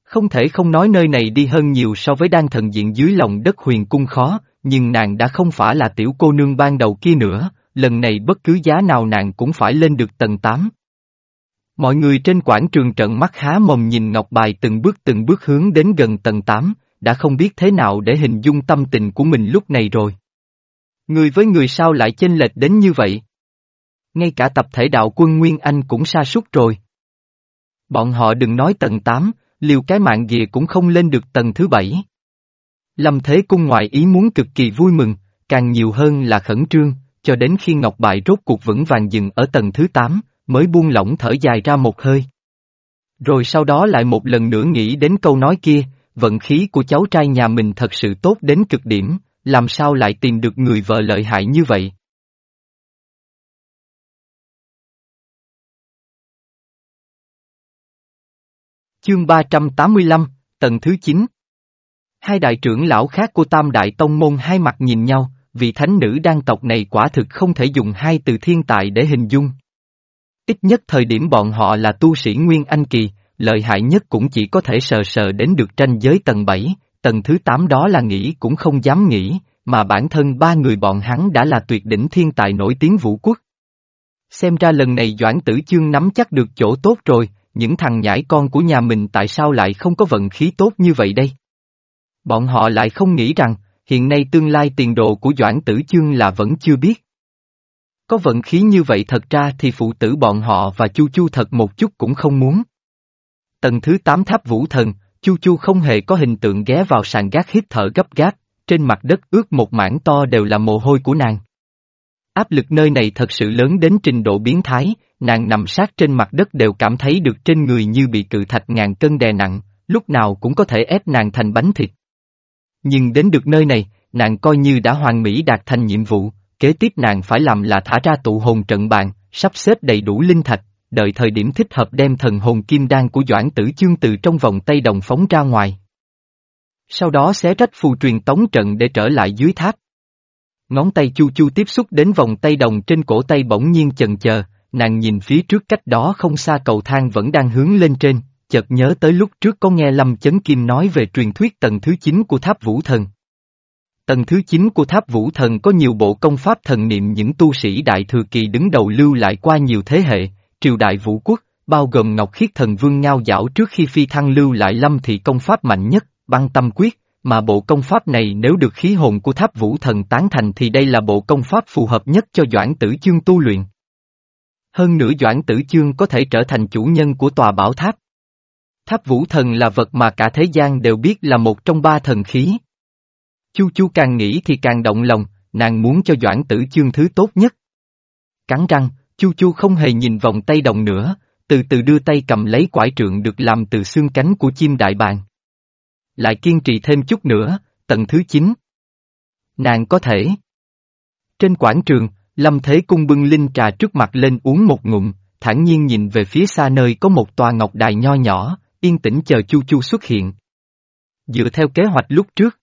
Không thể không nói nơi này đi hơn nhiều so với đan thần diện dưới lòng đất huyền cung khó, nhưng nàng đã không phải là tiểu cô nương ban đầu kia nữa, lần này bất cứ giá nào nàng cũng phải lên được tầng 8. Mọi người trên quảng trường trận mắt há mồm nhìn ngọc bài từng bước từng bước hướng đến gần tầng 8, đã không biết thế nào để hình dung tâm tình của mình lúc này rồi. Người với người sao lại chênh lệch đến như vậy? Ngay cả tập thể đạo quân Nguyên Anh cũng sa sút rồi. Bọn họ đừng nói tầng 8, liều cái mạng gì cũng không lên được tầng thứ 7. Lâm Thế Cung ngoại ý muốn cực kỳ vui mừng, càng nhiều hơn là khẩn trương, cho đến khi Ngọc Bại rốt cuộc vững vàng dừng ở tầng thứ 8, mới buông lỏng thở dài ra một hơi. Rồi sau đó lại một lần nữa nghĩ đến câu nói kia, vận khí của cháu trai nhà mình thật sự tốt đến cực điểm, làm sao lại tìm được người vợ lợi hại như vậy. Chương 385, tầng thứ 9 Hai đại trưởng lão khác của Tam Đại Tông Môn hai mặt nhìn nhau, vị thánh nữ đan tộc này quả thực không thể dùng hai từ thiên tài để hình dung. Ít nhất thời điểm bọn họ là tu sĩ Nguyên Anh Kỳ, lợi hại nhất cũng chỉ có thể sờ sờ đến được tranh giới tầng 7, tầng thứ 8 đó là nghĩ cũng không dám nghĩ, mà bản thân ba người bọn hắn đã là tuyệt đỉnh thiên tài nổi tiếng vũ quốc. Xem ra lần này Doãn Tử Chương nắm chắc được chỗ tốt rồi, những thằng nhãi con của nhà mình tại sao lại không có vận khí tốt như vậy đây? Bọn họ lại không nghĩ rằng, hiện nay tương lai tiền đồ của Doãn Tử Chương là vẫn chưa biết. Có vận khí như vậy thật ra thì phụ tử bọn họ và Chu Chu thật một chút cũng không muốn. Tầng thứ 8 tháp vũ thần, Chu Chu không hề có hình tượng ghé vào sàn gác hít thở gấp gáp, trên mặt đất ướt một mảng to đều là mồ hôi của nàng. Áp lực nơi này thật sự lớn đến trình độ biến thái, nàng nằm sát trên mặt đất đều cảm thấy được trên người như bị cự thạch ngàn cân đè nặng, lúc nào cũng có thể ép nàng thành bánh thịt. Nhưng đến được nơi này, nàng coi như đã hoàn mỹ đạt thành nhiệm vụ, kế tiếp nàng phải làm là thả ra tụ hồn trận bàn, sắp xếp đầy đủ linh thạch, đợi thời điểm thích hợp đem thần hồn kim đan của Doãn Tử Chương từ trong vòng tay đồng phóng ra ngoài. Sau đó xé rách phù truyền tống trận để trở lại dưới tháp. Ngón tay chu chu tiếp xúc đến vòng tay đồng trên cổ tay bỗng nhiên chần chờ, nàng nhìn phía trước cách đó không xa cầu thang vẫn đang hướng lên trên, chợt nhớ tới lúc trước có nghe Lâm Chấn Kim nói về truyền thuyết tầng thứ 9 của tháp Vũ Thần. Tầng thứ 9 của tháp Vũ Thần có nhiều bộ công pháp thần niệm những tu sĩ đại thừa kỳ đứng đầu lưu lại qua nhiều thế hệ, triều đại vũ quốc, bao gồm Ngọc Khiết Thần Vương Ngao Giảo trước khi phi thăng lưu lại lâm thị công pháp mạnh nhất, băng tâm quyết, mà bộ công pháp này nếu được khí hồn của tháp Vũ Thần tán thành thì đây là bộ công pháp phù hợp nhất cho Doãn Tử Chương tu luyện. Hơn nữa Doãn Tử Chương có thể trở thành chủ nhân của tòa bảo tháp. Tháp Vũ Thần là vật mà cả thế gian đều biết là một trong ba thần khí. Chu Chu càng nghĩ thì càng động lòng, nàng muốn cho Doãn Tử Chương thứ tốt nhất. Cắn răng, Chu Chu không hề nhìn vòng tay đồng nữa, từ từ đưa tay cầm lấy quải trượng được làm từ xương cánh của chim đại bàng. Lại kiên trì thêm chút nữa, tầng thứ 9. Nàng có thể. Trên quảng trường, Lâm Thế Cung bưng linh trà trước mặt lên uống một ngụm, thản nhiên nhìn về phía xa nơi có một tòa ngọc đài nho nhỏ, yên tĩnh chờ Chu Chu xuất hiện. Dựa theo kế hoạch lúc trước,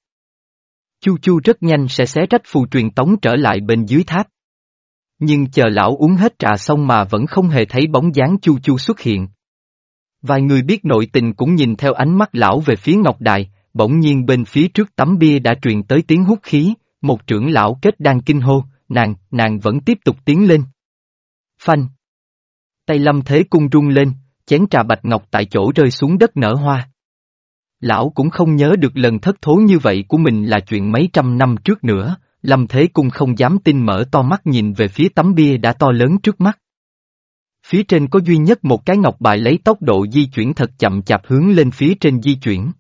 Chu Chu rất nhanh sẽ xé rách phù truyền tống trở lại bên dưới tháp. Nhưng chờ lão uống hết trà xong mà vẫn không hề thấy bóng dáng Chu Chu xuất hiện. Vài người biết nội tình cũng nhìn theo ánh mắt lão về phía Ngọc Đài, bỗng nhiên bên phía trước tấm bia đã truyền tới tiếng hút khí, một trưởng lão kết đang kinh hô, nàng, nàng vẫn tiếp tục tiến lên. Phanh. Tay lâm thế cung rung lên, chén trà bạch ngọc tại chỗ rơi xuống đất nở hoa. Lão cũng không nhớ được lần thất thố như vậy của mình là chuyện mấy trăm năm trước nữa, Lâm Thế Cung không dám tin mở to mắt nhìn về phía tấm bia đã to lớn trước mắt. Phía trên có duy nhất một cái ngọc bài lấy tốc độ di chuyển thật chậm chạp hướng lên phía trên di chuyển.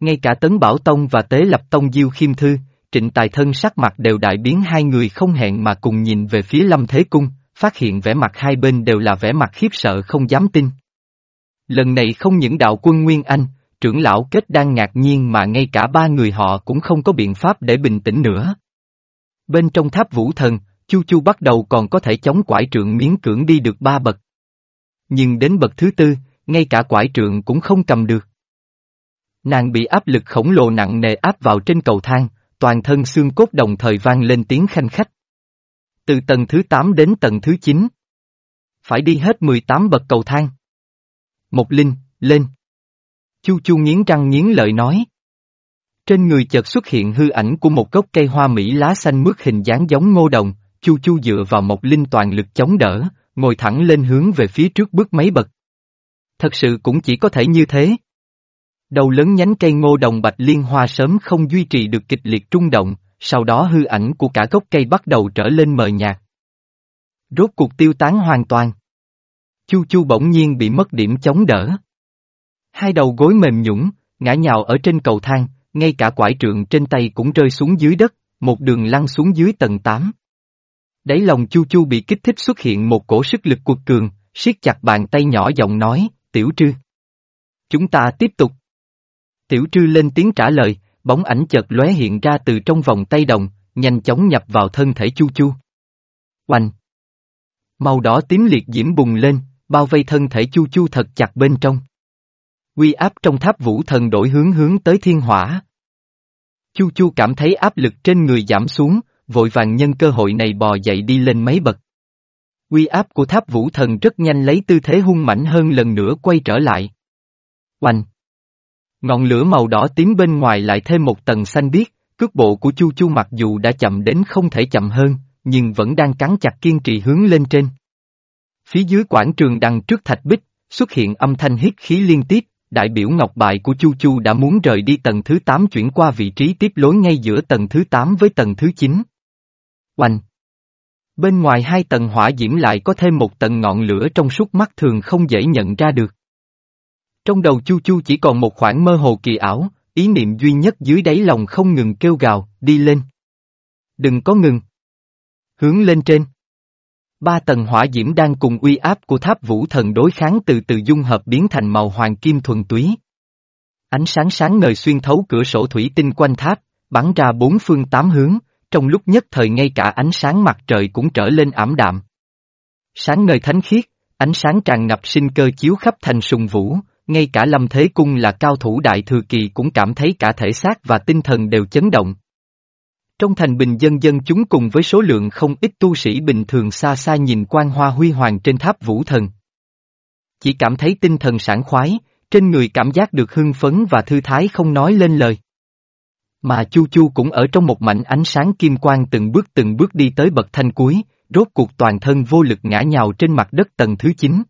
Ngay cả Tấn Bảo Tông và Tế Lập Tông Diêu Khiêm Thư, Trịnh Tài Thân sắc mặt đều đại biến hai người không hẹn mà cùng nhìn về phía Lâm Thế Cung, phát hiện vẻ mặt hai bên đều là vẻ mặt khiếp sợ không dám tin. Lần này không những đạo quân Nguyên Anh, trưởng lão kết đang ngạc nhiên mà ngay cả ba người họ cũng không có biện pháp để bình tĩnh nữa. Bên trong tháp vũ thần, Chu Chu bắt đầu còn có thể chống quải trượng miễn cưỡng đi được ba bậc. Nhưng đến bậc thứ tư, ngay cả quải trượng cũng không cầm được. Nàng bị áp lực khổng lồ nặng nề áp vào trên cầu thang, toàn thân xương cốt đồng thời vang lên tiếng khanh khách. Từ tầng thứ 8 đến tầng thứ 9. Phải đi hết 18 bậc cầu thang. Một linh, lên. Chu Chu nghiến răng nghiến lợi nói. Trên người chợt xuất hiện hư ảnh của một gốc cây hoa mỹ lá xanh mướt hình dáng giống ngô đồng, Chu Chu dựa vào một linh toàn lực chống đỡ, ngồi thẳng lên hướng về phía trước bước mấy bậc. Thật sự cũng chỉ có thể như thế. Đầu lớn nhánh cây ngô đồng bạch liên hoa sớm không duy trì được kịch liệt trung động, sau đó hư ảnh của cả gốc cây bắt đầu trở lên mờ nhạt. Rốt cuộc tiêu tán hoàn toàn. Chu Chu bỗng nhiên bị mất điểm chống đỡ. Hai đầu gối mềm nhũng, ngã nhào ở trên cầu thang, ngay cả quải trượng trên tay cũng rơi xuống dưới đất, một đường lăn xuống dưới tầng 8. Đáy lòng Chu Chu bị kích thích xuất hiện một cổ sức lực cuột cường, siết chặt bàn tay nhỏ giọng nói, tiểu trư. Chúng ta tiếp tục. Tiểu trư lên tiếng trả lời, bóng ảnh chợt lóe hiện ra từ trong vòng tay đồng, nhanh chóng nhập vào thân thể Chu Chu. Oanh! Màu đỏ tím liệt diễm bùng lên, bao vây thân thể Chu Chu thật chặt bên trong. Quy áp trong tháp vũ thần đổi hướng hướng tới thiên hỏa. Chu Chu cảm thấy áp lực trên người giảm xuống, vội vàng nhân cơ hội này bò dậy đi lên mấy bậc. Quy áp của tháp vũ thần rất nhanh lấy tư thế hung mãnh hơn lần nữa quay trở lại. Oanh! Ngọn lửa màu đỏ tím bên ngoài lại thêm một tầng xanh biếc, cước bộ của Chu Chu mặc dù đã chậm đến không thể chậm hơn, nhưng vẫn đang cắn chặt kiên trì hướng lên trên. Phía dưới quảng trường đằng trước thạch bích, xuất hiện âm thanh hít khí liên tiếp, đại biểu ngọc bài của Chu Chu đã muốn rời đi tầng thứ 8 chuyển qua vị trí tiếp lối ngay giữa tầng thứ 8 với tầng thứ 9. Oanh! Bên ngoài hai tầng hỏa diễm lại có thêm một tầng ngọn lửa trong suốt mắt thường không dễ nhận ra được. Trong đầu Chu Chu chỉ còn một khoảng mơ hồ kỳ ảo, ý niệm duy nhất dưới đáy lòng không ngừng kêu gào, đi lên. Đừng có ngừng. Hướng lên trên. Ba tầng hỏa diễm đang cùng uy áp của tháp vũ thần đối kháng từ từ dung hợp biến thành màu hoàng kim thuần túy. Ánh sáng sáng ngời xuyên thấu cửa sổ thủy tinh quanh tháp, bắn ra bốn phương tám hướng, trong lúc nhất thời ngay cả ánh sáng mặt trời cũng trở lên ảm đạm. Sáng ngời thánh khiết, ánh sáng tràn ngập sinh cơ chiếu khắp thành sùng vũ, ngay cả Lâm Thế Cung là cao thủ đại thừa kỳ cũng cảm thấy cả thể xác và tinh thần đều chấn động. Trong thành bình dân dân chúng cùng với số lượng không ít tu sĩ bình thường xa xa nhìn quan hoa huy hoàng trên tháp vũ thần. Chỉ cảm thấy tinh thần sảng khoái, trên người cảm giác được hưng phấn và thư thái không nói lên lời. Mà Chu Chu cũng ở trong một mảnh ánh sáng kim quang từng bước từng bước đi tới bậc thanh cuối, rốt cuộc toàn thân vô lực ngã nhào trên mặt đất tầng thứ 9.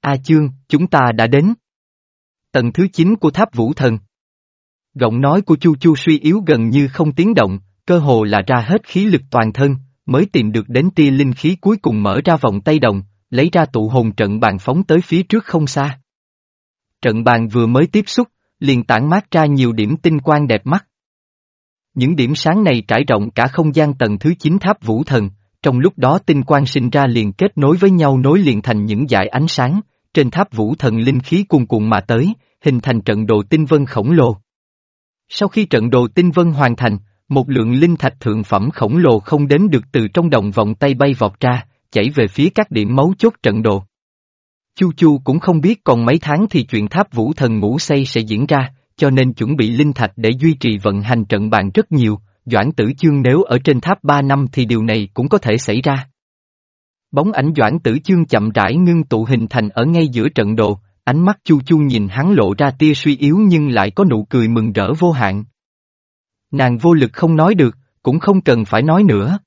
A Chương, chúng ta đã đến. Tầng thứ 9 của tháp vũ thần. Giọng nói của Chu Chu suy yếu gần như không tiếng động, cơ hồ là ra hết khí lực toàn thân, mới tìm được đến tia linh khí cuối cùng mở ra vòng tay đồng, lấy ra tụ hồn trận bàn phóng tới phía trước không xa. Trận bàn vừa mới tiếp xúc, liền tản mát ra nhiều điểm tinh quang đẹp mắt. Những điểm sáng này trải rộng cả không gian tầng thứ 9 tháp vũ thần, trong lúc đó tinh quang sinh ra liền kết nối với nhau nối liền thành những dải ánh sáng, trên tháp vũ thần linh khí cuồn cuộn mà tới, hình thành trận đồ tinh vân khổng lồ. Sau khi trận đồ tinh vân hoàn thành, một lượng linh thạch thượng phẩm khổng lồ không đến được từ trong đồng vòng tay bay vọt ra, chảy về phía các điểm mấu chốt trận đồ. Chu Chu cũng không biết còn mấy tháng thì chuyện tháp vũ thần ngủ say sẽ diễn ra, cho nên chuẩn bị linh thạch để duy trì vận hành trận bàn rất nhiều, Doãn Tử Chương nếu ở trên tháp 3 năm thì điều này cũng có thể xảy ra. Bóng ảnh Doãn Tử Chương chậm rãi ngưng tụ hình thành ở ngay giữa trận đồ, ánh mắt Chu Chu nhìn hắn lộ ra tia suy yếu nhưng lại có nụ cười mừng rỡ vô hạn. Nàng vô lực không nói được, cũng không cần phải nói nữa.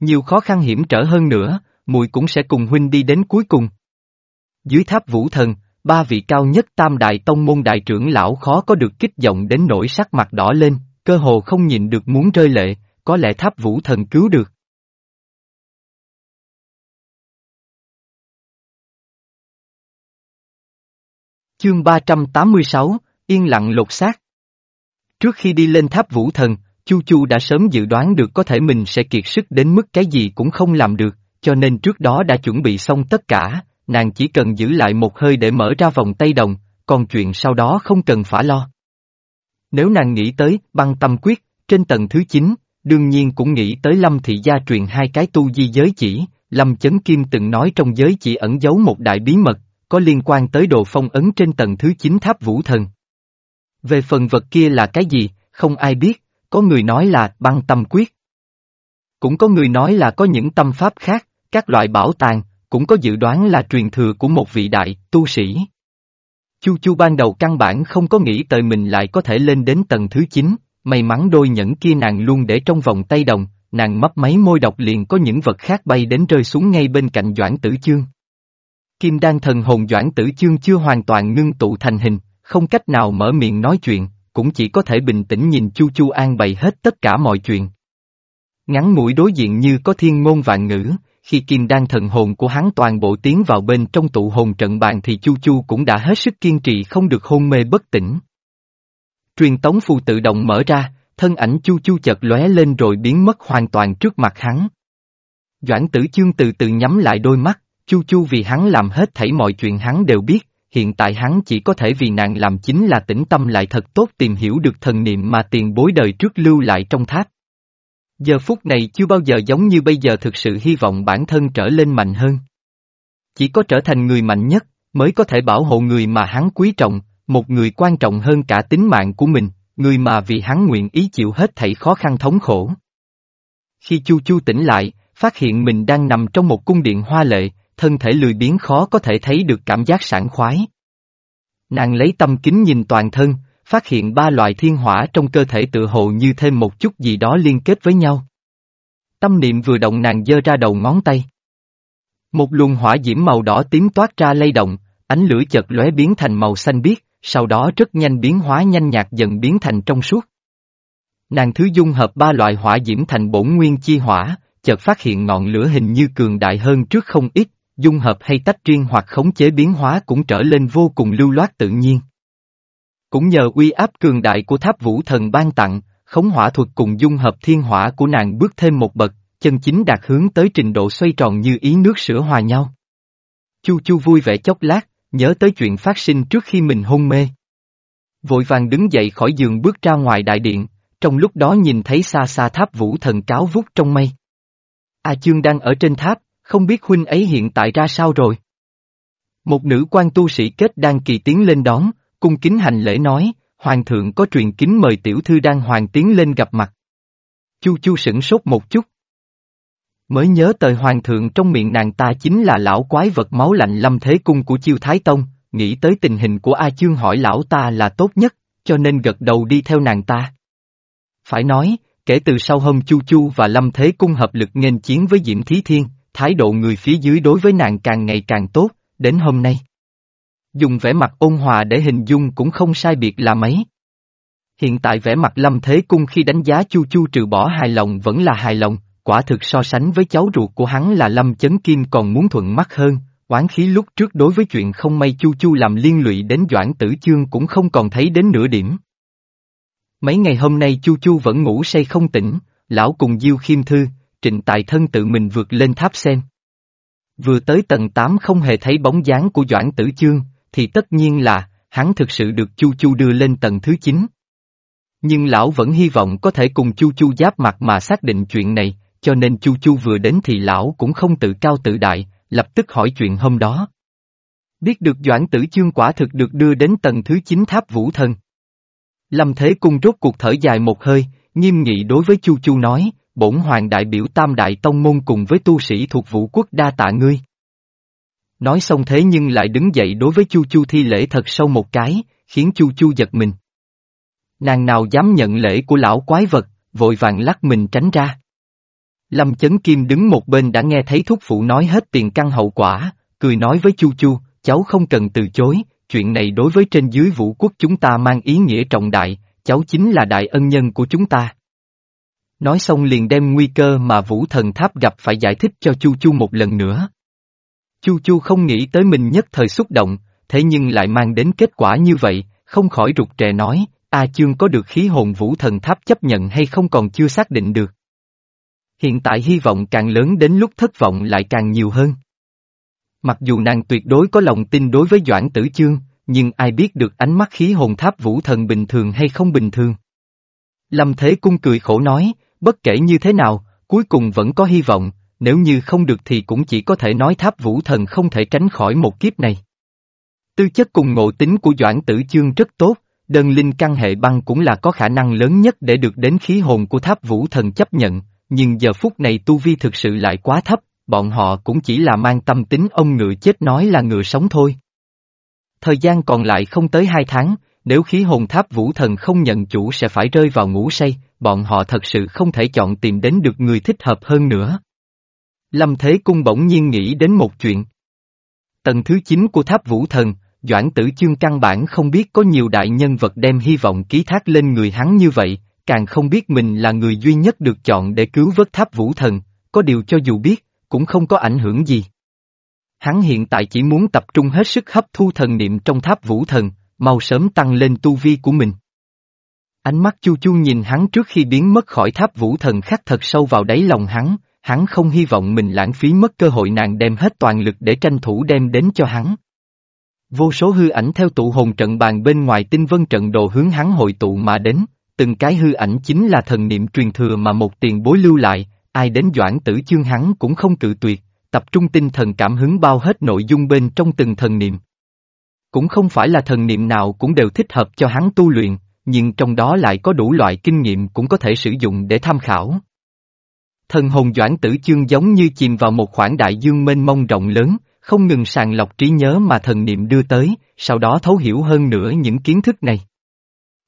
Nhiều khó khăn hiểm trở hơn nữa, mùi cũng sẽ cùng huynh đi đến cuối cùng. Dưới tháp vũ thần, ba vị cao nhất tam đại tông môn đại trưởng lão khó có được kích động đến nỗi sắc mặt đỏ lên, cơ hồ không nhìn được muốn rơi lệ, có lẽ tháp vũ thần cứu được. Chương 386, Yên lặng lột xác. Trước khi đi lên tháp vũ thần, Chu Chu đã sớm dự đoán được có thể mình sẽ kiệt sức đến mức cái gì cũng không làm được, cho nên trước đó đã chuẩn bị xong tất cả, nàng chỉ cần giữ lại một hơi để mở ra vòng tay đồng, còn chuyện sau đó không cần phải lo. Nếu nàng nghĩ tới băng tâm quyết, trên tầng thứ 9, đương nhiên cũng nghĩ tới Lâm Thị Gia truyền hai cái tu di giới chỉ, Lâm Chấn Kim từng nói trong giới chỉ ẩn giấu một đại bí mật, có liên quan tới đồ phong ấn trên tầng thứ 9 tháp vũ thần. Về phần vật kia là cái gì, không ai biết, có người nói là băng tâm quyết. Cũng có người nói là có những tâm pháp khác, các loại bảo tàng, cũng có dự đoán là truyền thừa của một vị đại, tu sĩ. Chu Chu ban đầu căn bản không có nghĩ tới mình lại có thể lên đến tầng thứ 9, may mắn đôi nhẫn kia nàng luôn để trong vòng tay đồng, nàng mấp máy môi độc liền có những vật khác bay đến rơi xuống ngay bên cạnh Doãn Tử Chương. Kim đan thần hồn Doãn Tử Chương chưa hoàn toàn ngưng tụ thành hình, không cách nào mở miệng nói chuyện, cũng chỉ có thể bình tĩnh nhìn Chu Chu an bày hết tất cả mọi chuyện. Ngắn mũi đối diện như có thiên ngôn vạn ngữ, khi kim đan thần hồn của hắn toàn bộ tiến vào bên trong tụ hồn trận bàn thì Chu Chu cũng đã hết sức kiên trì không được hôn mê bất tỉnh. Truyền tống phù tự động mở ra, thân ảnh Chu Chu chợt lóe lên rồi biến mất hoàn toàn trước mặt hắn. Doãn tử chương từ từ nhắm lại đôi mắt, Chu Chu vì hắn làm hết thảy mọi chuyện hắn đều biết, hiện tại hắn chỉ có thể vì nàng làm chính là tĩnh tâm lại thật tốt tìm hiểu được thần niệm mà tiền bối đời trước lưu lại trong tháp. Giờ phút này chưa bao giờ giống như bây giờ thực sự hy vọng bản thân trở lên mạnh hơn. Chỉ có trở thành người mạnh nhất, mới có thể bảo hộ người mà hắn quý trọng, một người quan trọng hơn cả tính mạng của mình, người mà vì hắn nguyện ý chịu hết thảy khó khăn thống khổ. Khi Chu Chu tỉnh lại, phát hiện mình đang nằm trong một cung điện hoa lệ, thân thể lười biếng khó có thể thấy được cảm giác sảng khoái. Nàng lấy tâm kính nhìn toàn thân, phát hiện ba loại thiên hỏa trong cơ thể tự hồ như thêm một chút gì đó liên kết với nhau. Tâm niệm vừa động nàng giơ ra đầu ngón tay. Một luồng hỏa diễm màu đỏ tím toát ra lay động, ánh lửa chợt lóe biến thành màu xanh biếc, sau đó rất nhanh biến hóa nhanh nhạt dần biến thành trong suốt. Nàng thứ dung hợp ba loại hỏa diễm thành bổn nguyên chi hỏa, chợt phát hiện ngọn lửa hình như cường đại hơn trước không ít, dung hợp hay tách riêng hoặc khống chế biến hóa cũng trở lên vô cùng lưu loát tự nhiên. Cũng nhờ uy áp cường đại của tháp vũ thần ban tặng, khống hỏa thuật cùng dung hợp thiên hỏa của nàng bước thêm một bậc, chân chính đạt hướng tới trình độ xoay tròn như ý nước sữa hòa nhau. Chu Chu vui vẻ chốc lát, nhớ tới chuyện phát sinh trước khi mình hôn mê. Vội vàng đứng dậy khỏi giường bước ra ngoài đại điện, trong lúc đó nhìn thấy xa xa tháp vũ thần cáo vút trong mây. A Chương đang ở trên tháp, không biết huynh ấy hiện tại ra sao rồi. Một nữ quan tu sĩ kết đang kỳ tiến lên đón, cung kính hành lễ nói, Hoàng thượng có truyền kính mời tiểu thư đang hoàng tiến lên gặp mặt. Chu chu sửng sốt một chút. Mới nhớ tới hoàng thượng trong miệng nàng ta chính là lão quái vật máu lạnh lâm thế cung của chiêu thái tông, nghĩ tới tình hình của A Chương hỏi lão ta là tốt nhất, cho nên gật đầu đi theo nàng ta. Phải nói, kể từ sau hôm Chu Chu và Lâm Thế Cung hợp lực nghênh chiến với Diễm Thí Thiên, thái độ người phía dưới đối với nàng càng ngày càng tốt, đến hôm nay. Dùng vẻ mặt ôn hòa để hình dung cũng không sai biệt là mấy. Hiện tại vẻ mặt Lâm Thế Cung khi đánh giá Chu Chu trừ bỏ hài lòng vẫn là hài lòng, quả thực so sánh với cháu ruột của hắn là Lâm Chấn Kim còn muốn thuận mắt hơn, oán khí lúc trước đối với chuyện không may Chu Chu làm liên lụy đến Doãn Tử Chương cũng không còn thấy đến nửa điểm. Mấy ngày hôm nay Chu Chu vẫn ngủ say không tỉnh, lão cùng Diêu Khiêm Thư, Trịnh Tài Thân tự mình vượt lên tháp xem. Vừa tới tầng 8 không hề thấy bóng dáng của Doãn Tử Chương, thì tất nhiên là, hắn thực sự được Chu Chu đưa lên tầng thứ 9. Nhưng lão vẫn hy vọng có thể cùng Chu Chu giáp mặt mà xác định chuyện này, cho nên Chu Chu vừa đến thì lão cũng không tự cao tự đại, lập tức hỏi chuyện hôm đó. Biết được Doãn Tử Chương quả thực được đưa đến tầng thứ 9 tháp vũ thần. Lâm Thế Cung rốt cuộc thở dài một hơi, nghiêm nghị đối với Chu Chu nói, bổn hoàng đại biểu tam đại tông môn cùng với tu sĩ thuộc vũ quốc đa tạ ngươi. Nói xong thế nhưng lại đứng dậy đối với Chu Chu thi lễ thật sâu một cái, khiến Chu Chu giật mình. Nàng nào dám nhận lễ của lão quái vật, vội vàng lắc mình tránh ra. Lâm Chấn Kim đứng một bên đã nghe thấy thúc phụ nói hết tiền căn hậu quả, cười nói với Chu Chu, cháu không cần từ chối, chuyện này đối với trên dưới vũ quốc chúng ta mang ý nghĩa trọng đại, cháu chính là đại ân nhân của chúng ta. Nói xong liền đem nguy cơ mà vũ thần tháp gặp phải giải thích cho Chu Chu một lần nữa. Chu Chu không nghĩ tới mình nhất thời xúc động, thế nhưng lại mang đến kết quả như vậy, không khỏi rụt rè nói, A Chương có được khí hồn vũ thần tháp chấp nhận hay không còn chưa xác định được. Hiện tại hy vọng càng lớn đến lúc thất vọng lại càng nhiều hơn. Mặc dù nàng tuyệt đối có lòng tin đối với Doãn Tử Chương, nhưng ai biết được ánh mắt khí hồn tháp vũ thần bình thường hay không bình thường. Lâm Thế Cung cười khổ nói, bất kể như thế nào, cuối cùng vẫn có hy vọng, nếu như không được thì cũng chỉ có thể nói tháp vũ thần không thể tránh khỏi một kiếp này. Tư chất cùng ngộ tính của Doãn Tử Chương rất tốt, đơn linh căn hệ băng cũng là có khả năng lớn nhất để được đến khí hồn của tháp vũ thần chấp nhận, nhưng giờ phút này tu vi thực sự lại quá thấp, bọn họ cũng chỉ là mang tâm tính ông ngựa chết nói là ngựa sống thôi. Thời gian còn lại không tới hai tháng, nếu khí hồn tháp vũ thần không nhận chủ sẽ phải rơi vào ngủ say, bọn họ thật sự không thể chọn tìm đến được người thích hợp hơn nữa. Lâm Thế Cung bỗng nhiên nghĩ đến một chuyện. Tầng thứ 9 của tháp vũ thần, Doãn Tử Chương căn bản không biết có nhiều đại nhân vật đem hy vọng ký thác lên người hắn như vậy, càng không biết mình là người duy nhất được chọn để cứu vớt tháp vũ thần, có điều cho dù biết, cũng không có ảnh hưởng gì. Hắn hiện tại chỉ muốn tập trung hết sức hấp thu thần niệm trong tháp vũ thần, mau sớm tăng lên tu vi của mình. Ánh mắt chu chu nhìn hắn trước khi biến mất khỏi tháp vũ thần khắc thật sâu vào đáy lòng hắn, hắn không hy vọng mình lãng phí mất cơ hội nàng đem hết toàn lực để tranh thủ đem đến cho hắn. Vô số hư ảnh theo tụ hồn trận bàn bên ngoài tinh vân trận đồ hướng hắn hội tụ mà đến, từng cái hư ảnh chính là thần niệm truyền thừa mà một tiền bối lưu lại, ai đến doãn tử chương hắn cũng không cự tuyệt, tập trung tinh thần cảm hứng bao hết nội dung bên trong từng thần niệm. Cũng không phải là thần niệm nào cũng đều thích hợp cho hắn tu luyện, nhưng trong đó lại có đủ loại kinh nghiệm cũng có thể sử dụng để tham khảo. Thần hồn doãn tử chương giống như chìm vào một khoảng đại dương mênh mông rộng lớn, không ngừng sàng lọc trí nhớ mà thần niệm đưa tới, sau đó thấu hiểu hơn nữa những kiến thức này.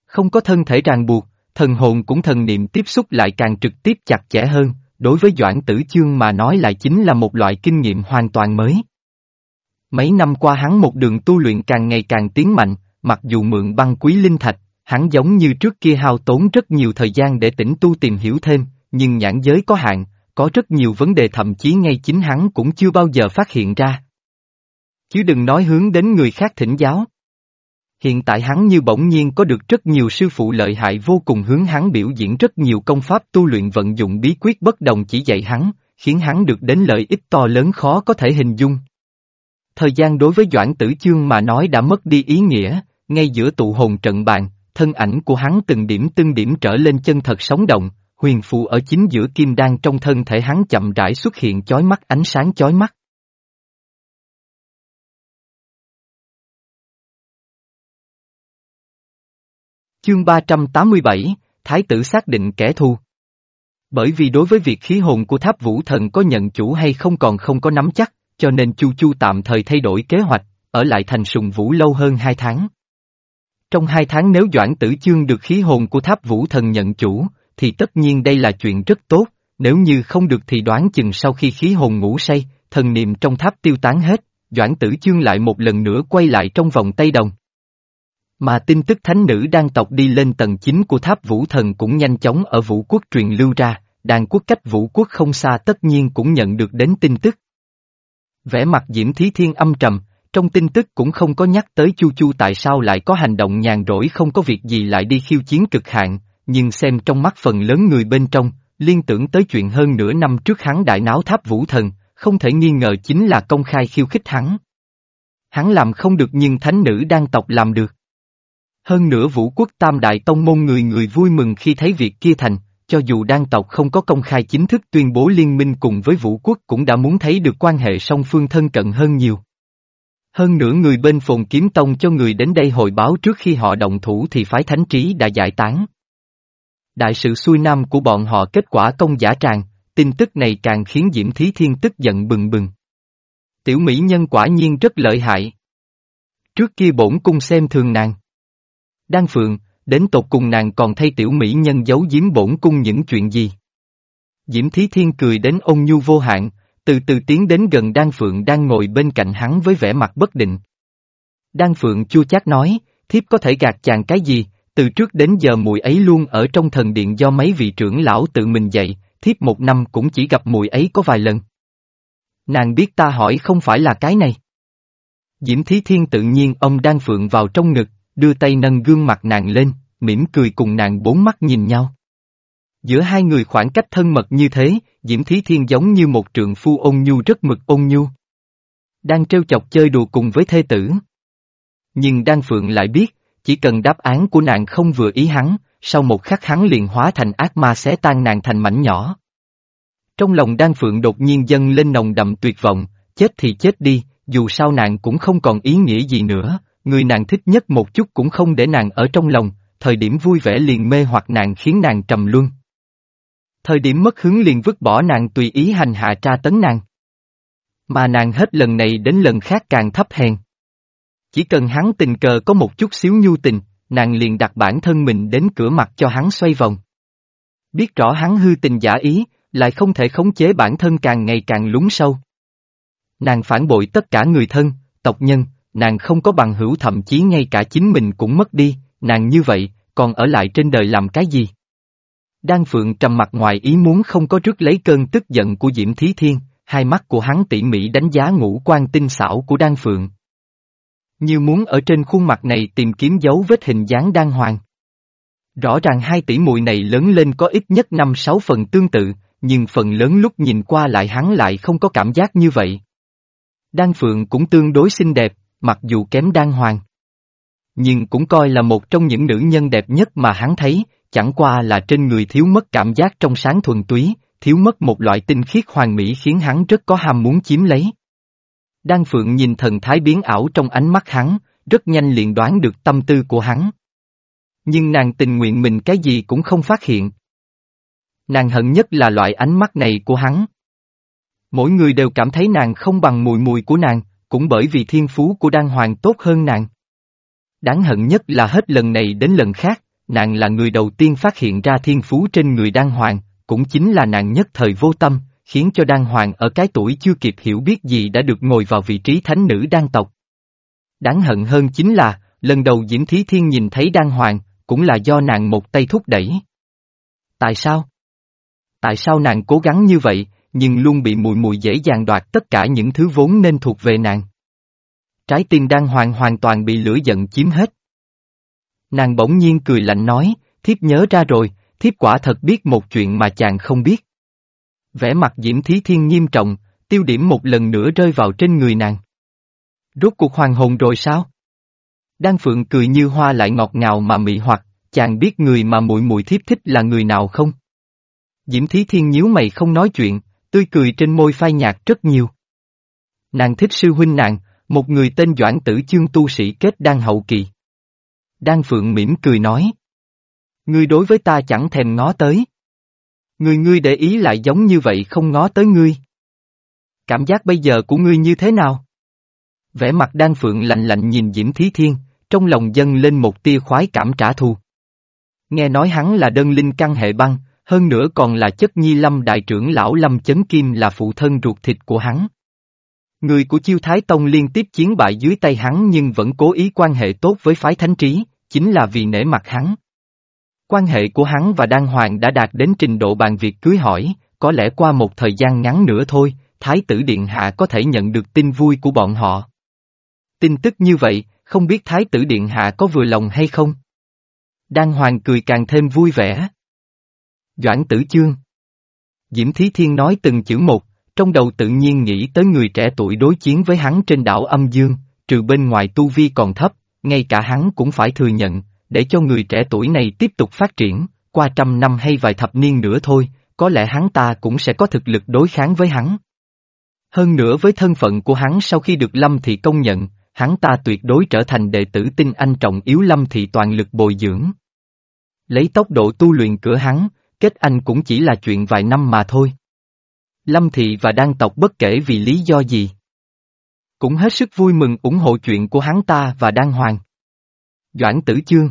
Không có thân thể ràng buộc, thần hồn cũng thần niệm tiếp xúc lại càng trực tiếp chặt chẽ hơn, đối với Doãn Tử Chương mà nói lại chính là một loại kinh nghiệm hoàn toàn mới. Mấy năm qua hắn một đường tu luyện càng ngày càng tiến mạnh, mặc dù mượn băng quý linh thạch, hắn giống như trước kia hao tốn rất nhiều thời gian để tỉnh tu tìm hiểu thêm, nhưng nhãn giới có hạn, có rất nhiều vấn đề thậm chí ngay chính hắn cũng chưa bao giờ phát hiện ra. Chứ đừng nói hướng đến người khác thỉnh giáo. Hiện tại hắn như bỗng nhiên có được rất nhiều sư phụ lợi hại vô cùng hướng hắn biểu diễn rất nhiều công pháp tu luyện vận dụng bí quyết bất đồng chỉ dạy hắn, khiến hắn được đến lợi ích to lớn khó có thể hình dung. Thời gian đối với Doãn Tử Chương mà nói đã mất đi ý nghĩa, ngay giữa tụ hồn trận bàn, thân ảnh của hắn từng điểm từng điểm trở lên chân thật sống động, huyền phù ở chính giữa kim đan trong thân thể hắn chậm rãi xuất hiện chói mắt ánh sáng chói mắt. Chương 387, Thái tử xác định kẻ thù. Bởi vì đối với việc khí hồn của tháp vũ thần có nhận chủ hay không còn không có nắm chắc, cho nên Chu Chu tạm thời thay đổi kế hoạch, ở lại thành sùng vũ lâu hơn hai tháng. Trong hai tháng nếu Doãn Tử Chương được khí hồn của tháp vũ thần nhận chủ, thì tất nhiên đây là chuyện rất tốt, nếu như không được thì đoán chừng sau khi khí hồn ngủ say, thần niệm trong tháp tiêu tán hết, Doãn Tử Chương lại một lần nữa quay lại trong vòng Tây Đồng. Mà tin tức thánh nữ đang tộc đi lên tầng 9 của tháp vũ thần cũng nhanh chóng ở vũ quốc truyền lưu ra, đàn quốc cách vũ quốc không xa tất nhiên cũng nhận được đến tin tức. Vẻ mặt Diễm Thí Thiên âm trầm, trong tin tức cũng không có nhắc tới Chu Chu tại sao lại có hành động nhàn rỗi không có việc gì lại đi khiêu chiến cực hạn, nhưng xem trong mắt phần lớn người bên trong, liên tưởng tới chuyện hơn nửa năm trước hắn đại náo tháp vũ thần, không thể nghi ngờ chính là công khai khiêu khích hắn. Hắn làm không được nhưng thánh nữ đang tộc làm được. Hơn nữa vũ quốc tam đại tông môn người người vui mừng khi thấy việc kia thành, cho dù đan tộc không có công khai chính thức tuyên bố liên minh cùng với vũ quốc cũng đã muốn thấy được quan hệ song phương thân cận hơn nhiều. Hơn nữa người bên phồn kiếm tông cho người đến đây hồi báo trước khi họ động thủ thì phái thánh trí đã giải tán. Đại sự xuôi nam của bọn họ kết quả công giả tràng, tin tức này càng khiến Diễm Thí Thiên tức giận bừng bừng. Tiểu mỹ nhân quả nhiên rất lợi hại. Trước kia bổn cung xem thường nàng. Đan Phượng, đến tột cùng nàng còn thay tiểu mỹ nhân giấu giếm bổn cung những chuyện gì? Diễm Thí Thiên cười đến ôn nhu vô hạn, từ từ tiến đến gần Đan Phượng đang ngồi bên cạnh hắn với vẻ mặt bất định. Đan Phượng chua chát nói, thiếp có thể gạt chàng cái gì, từ trước đến giờ mùi ấy luôn ở trong thần điện do mấy vị trưởng lão tự mình dạy, thiếp một năm cũng chỉ gặp mùi ấy có vài lần. Nàng biết ta hỏi không phải là cái này. Diễm Thí Thiên tự nhiên ông đang phượng vào trong ngực, đưa tay nâng gương mặt nàng lên, mỉm cười cùng nàng bốn mắt nhìn nhau. Giữa hai người khoảng cách thân mật như thế, Diễm Thí Thiên giống như một trượng phu ôn nhu rất mực ôn nhu. Đang trêu chọc chơi đùa cùng với thê tử. Nhưng Đan Phượng lại biết, chỉ cần đáp án của nàng không vừa ý hắn, sau một khắc hắn liền hóa thành ác ma xé tan nàng thành mảnh nhỏ. Trong lòng Đan Phượng đột nhiên dâng lên nồng đậm tuyệt vọng, chết thì chết đi, dù sao nàng cũng không còn ý nghĩa gì nữa, người nàng thích nhất một chút cũng không để nàng ở trong lòng, thời điểm vui vẻ liền mê hoặc nàng khiến nàng trầm luân. Thời điểm mất hứng liền vứt bỏ nàng tùy ý hành hạ tra tấn nàng. Mà nàng hết lần này đến lần khác càng thấp hèn. Chỉ cần hắn tình cờ có một chút xíu nhu tình, nàng liền đặt bản thân mình đến cửa mặt cho hắn xoay vòng. Biết rõ hắn hư tình giả ý, lại không thể khống chế bản thân càng ngày càng lún sâu. Nàng phản bội tất cả người thân, tộc nhân, nàng không có bằng hữu thậm chí ngay cả chính mình cũng mất đi, nàng như vậy, còn ở lại trên đời làm cái gì? Đan Phượng trầm mặt ngoài ý muốn không có trước lấy cơn tức giận của Diễm Thí Thiên, hai mắt của hắn tỉ mỉ đánh giá ngũ quan tinh xảo của Đan Phượng. Như muốn ở trên khuôn mặt này tìm kiếm dấu vết hình dáng Đan Hoàng. Rõ ràng hai tỷ muội này lớn lên có ít nhất năm sáu phần tương tự, nhưng phần lớn lúc nhìn qua lại hắn lại không có cảm giác như vậy. Đan Phượng cũng tương đối xinh đẹp, mặc dù kém Đan Hoàng. Nhưng cũng coi là một trong những nữ nhân đẹp nhất mà hắn thấy, chẳng qua là trên người thiếu mất cảm giác trong sáng thuần túy, thiếu mất một loại tinh khiết hoàn mỹ khiến hắn rất có ham muốn chiếm lấy. Đan Phượng nhìn thần thái biến ảo trong ánh mắt hắn, rất nhanh liền đoán được tâm tư của hắn. Nhưng nàng tình nguyện mình cái gì cũng không phát hiện. Nàng hận nhất là loại ánh mắt này của hắn. Mỗi người đều cảm thấy nàng không bằng mùi mùi của nàng, cũng bởi vì thiên phú của đan hoàng tốt hơn nàng. Đáng hận nhất là hết lần này đến lần khác, nàng là người đầu tiên phát hiện ra thiên phú trên người đan hoàng, cũng chính là nàng nhất thời vô tâm, khiến cho đan hoàng ở cái tuổi chưa kịp hiểu biết gì đã được ngồi vào vị trí thánh nữ đan tộc. Đáng hận hơn chính là, lần đầu Diễm Thí Thiên nhìn thấy đan hoàng, cũng là do nàng một tay thúc đẩy. Tại sao? Tại sao nàng cố gắng như vậy, nhưng luôn bị mùi mùi dễ dàng đoạt tất cả những thứ vốn nên thuộc về nàng? Trái tim đan hoàng hoàn toàn bị lửa giận chiếm hết. Nàng bỗng nhiên cười lạnh nói, thiếp nhớ ra rồi, thiếp quả thật biết một chuyện mà chàng không biết. Vẻ mặt Diễm Thí Thiên nghiêm trọng, tiêu điểm một lần nữa rơi vào trên người nàng. Rốt cuộc hoàng hồn rồi sao? Đan Phượng cười như hoa lại ngọt ngào mà mị hoặc, chàng biết người mà muội muội thiếp thích là người nào không? Diễm Thí Thiên nhíu mày không nói chuyện, tươi cười trên môi phai nhạt rất nhiều. Nàng thích sư huynh nàng, một người tên Doãn Tử Chương tu sĩ kết đan hậu kỳ. Đan Phượng mỉm cười nói. Ngươi đối với ta chẳng thèm ngó tới. Người ngươi để ý lại giống như vậy không ngó tới ngươi. Cảm giác bây giờ của ngươi như thế nào? Vẻ mặt Đan Phượng lạnh lạnh nhìn Diễm Thí Thiên, trong lòng dâng lên một tia khoái cảm trả thù. Nghe nói hắn là đơn linh căn hệ băng, hơn nữa còn là chất nhi lâm đại trưởng lão lâm chấn kim là phụ thân ruột thịt của hắn. Người của chiêu thái tông liên tiếp chiến bại dưới tay hắn nhưng vẫn cố ý quan hệ tốt với phái thánh trí, chính là vì nể mặt hắn. Quan hệ của hắn và Đan Hoàng đã đạt đến trình độ bàn việc cưới hỏi, có lẽ qua một thời gian ngắn nữa thôi, Thái tử Điện Hạ có thể nhận được tin vui của bọn họ. Tin tức như vậy, không biết Thái tử Điện Hạ có vừa lòng hay không? Đan Hoàng cười càng thêm vui vẻ. Doãn tử chương. Diễm Thí Thiên nói từng chữ một, trong đầu tự nhiên nghĩ tới người trẻ tuổi đối chiến với hắn trên đảo âm dương, trừ bên ngoài tu vi còn thấp, ngay cả hắn cũng phải thừa nhận, để cho người trẻ tuổi này tiếp tục phát triển, qua trăm năm hay vài thập niên nữa thôi, có lẽ hắn ta cũng sẽ có thực lực đối kháng với hắn. Hơn nữa với thân phận của hắn sau khi được Lâm Thị công nhận, hắn ta tuyệt đối trở thành đệ tử tinh anh trọng yếu Lâm Thị toàn lực bồi dưỡng. Lấy tốc độ tu luyện cửa hắn, kết anh cũng chỉ là chuyện vài năm mà thôi. Lâm Thị và Đan tộc bất kể vì lý do gì. Cũng hết sức vui mừng ủng hộ chuyện của hắn ta và Đan Hoàng. Doãn tử chương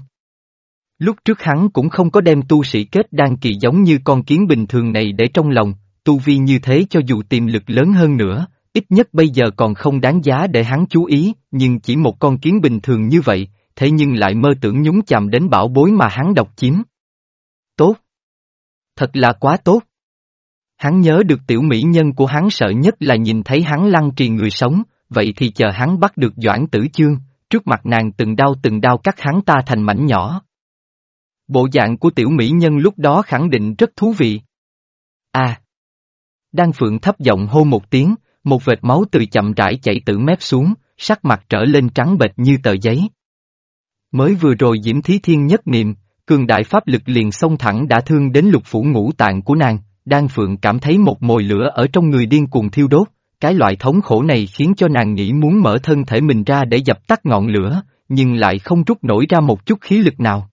Lúc trước hắn cũng không có đem tu sĩ kết đan kỳ giống như con kiến bình thường này để trong lòng, tu vi như thế cho dù tiềm lực lớn hơn nữa, ít nhất bây giờ còn không đáng giá để hắn chú ý, nhưng chỉ một con kiến bình thường như vậy, thế nhưng lại mơ tưởng nhúng chàm đến bảo bối mà hắn độc chiếm. Tốt! Thật là quá tốt! Hắn nhớ được tiểu mỹ nhân của hắn sợ nhất là nhìn thấy hắn lăng trì người sống, vậy thì chờ hắn bắt được Doãn Tử Chương, trước mặt nàng từng đau từng đau cắt hắn ta thành mảnh nhỏ. Bộ dạng của tiểu mỹ nhân lúc đó khẳng định rất thú vị. À! Đan Phượng thấp giọng hô một tiếng, một vệt máu từ chậm rãi chảy từ mép xuống, sắc mặt trở lên trắng bệch như tờ giấy. Mới vừa rồi Diễm Thí Thiên nhất niệm, cường đại pháp lực liền xông thẳng đã thương đến lục phủ ngũ tạng của nàng, Đan Phượng cảm thấy một mồi lửa ở trong người điên cuồng thiêu đốt, cái loại thống khổ này khiến cho nàng nghĩ muốn mở thân thể mình ra để dập tắt ngọn lửa, nhưng lại không rút nổi ra một chút khí lực nào.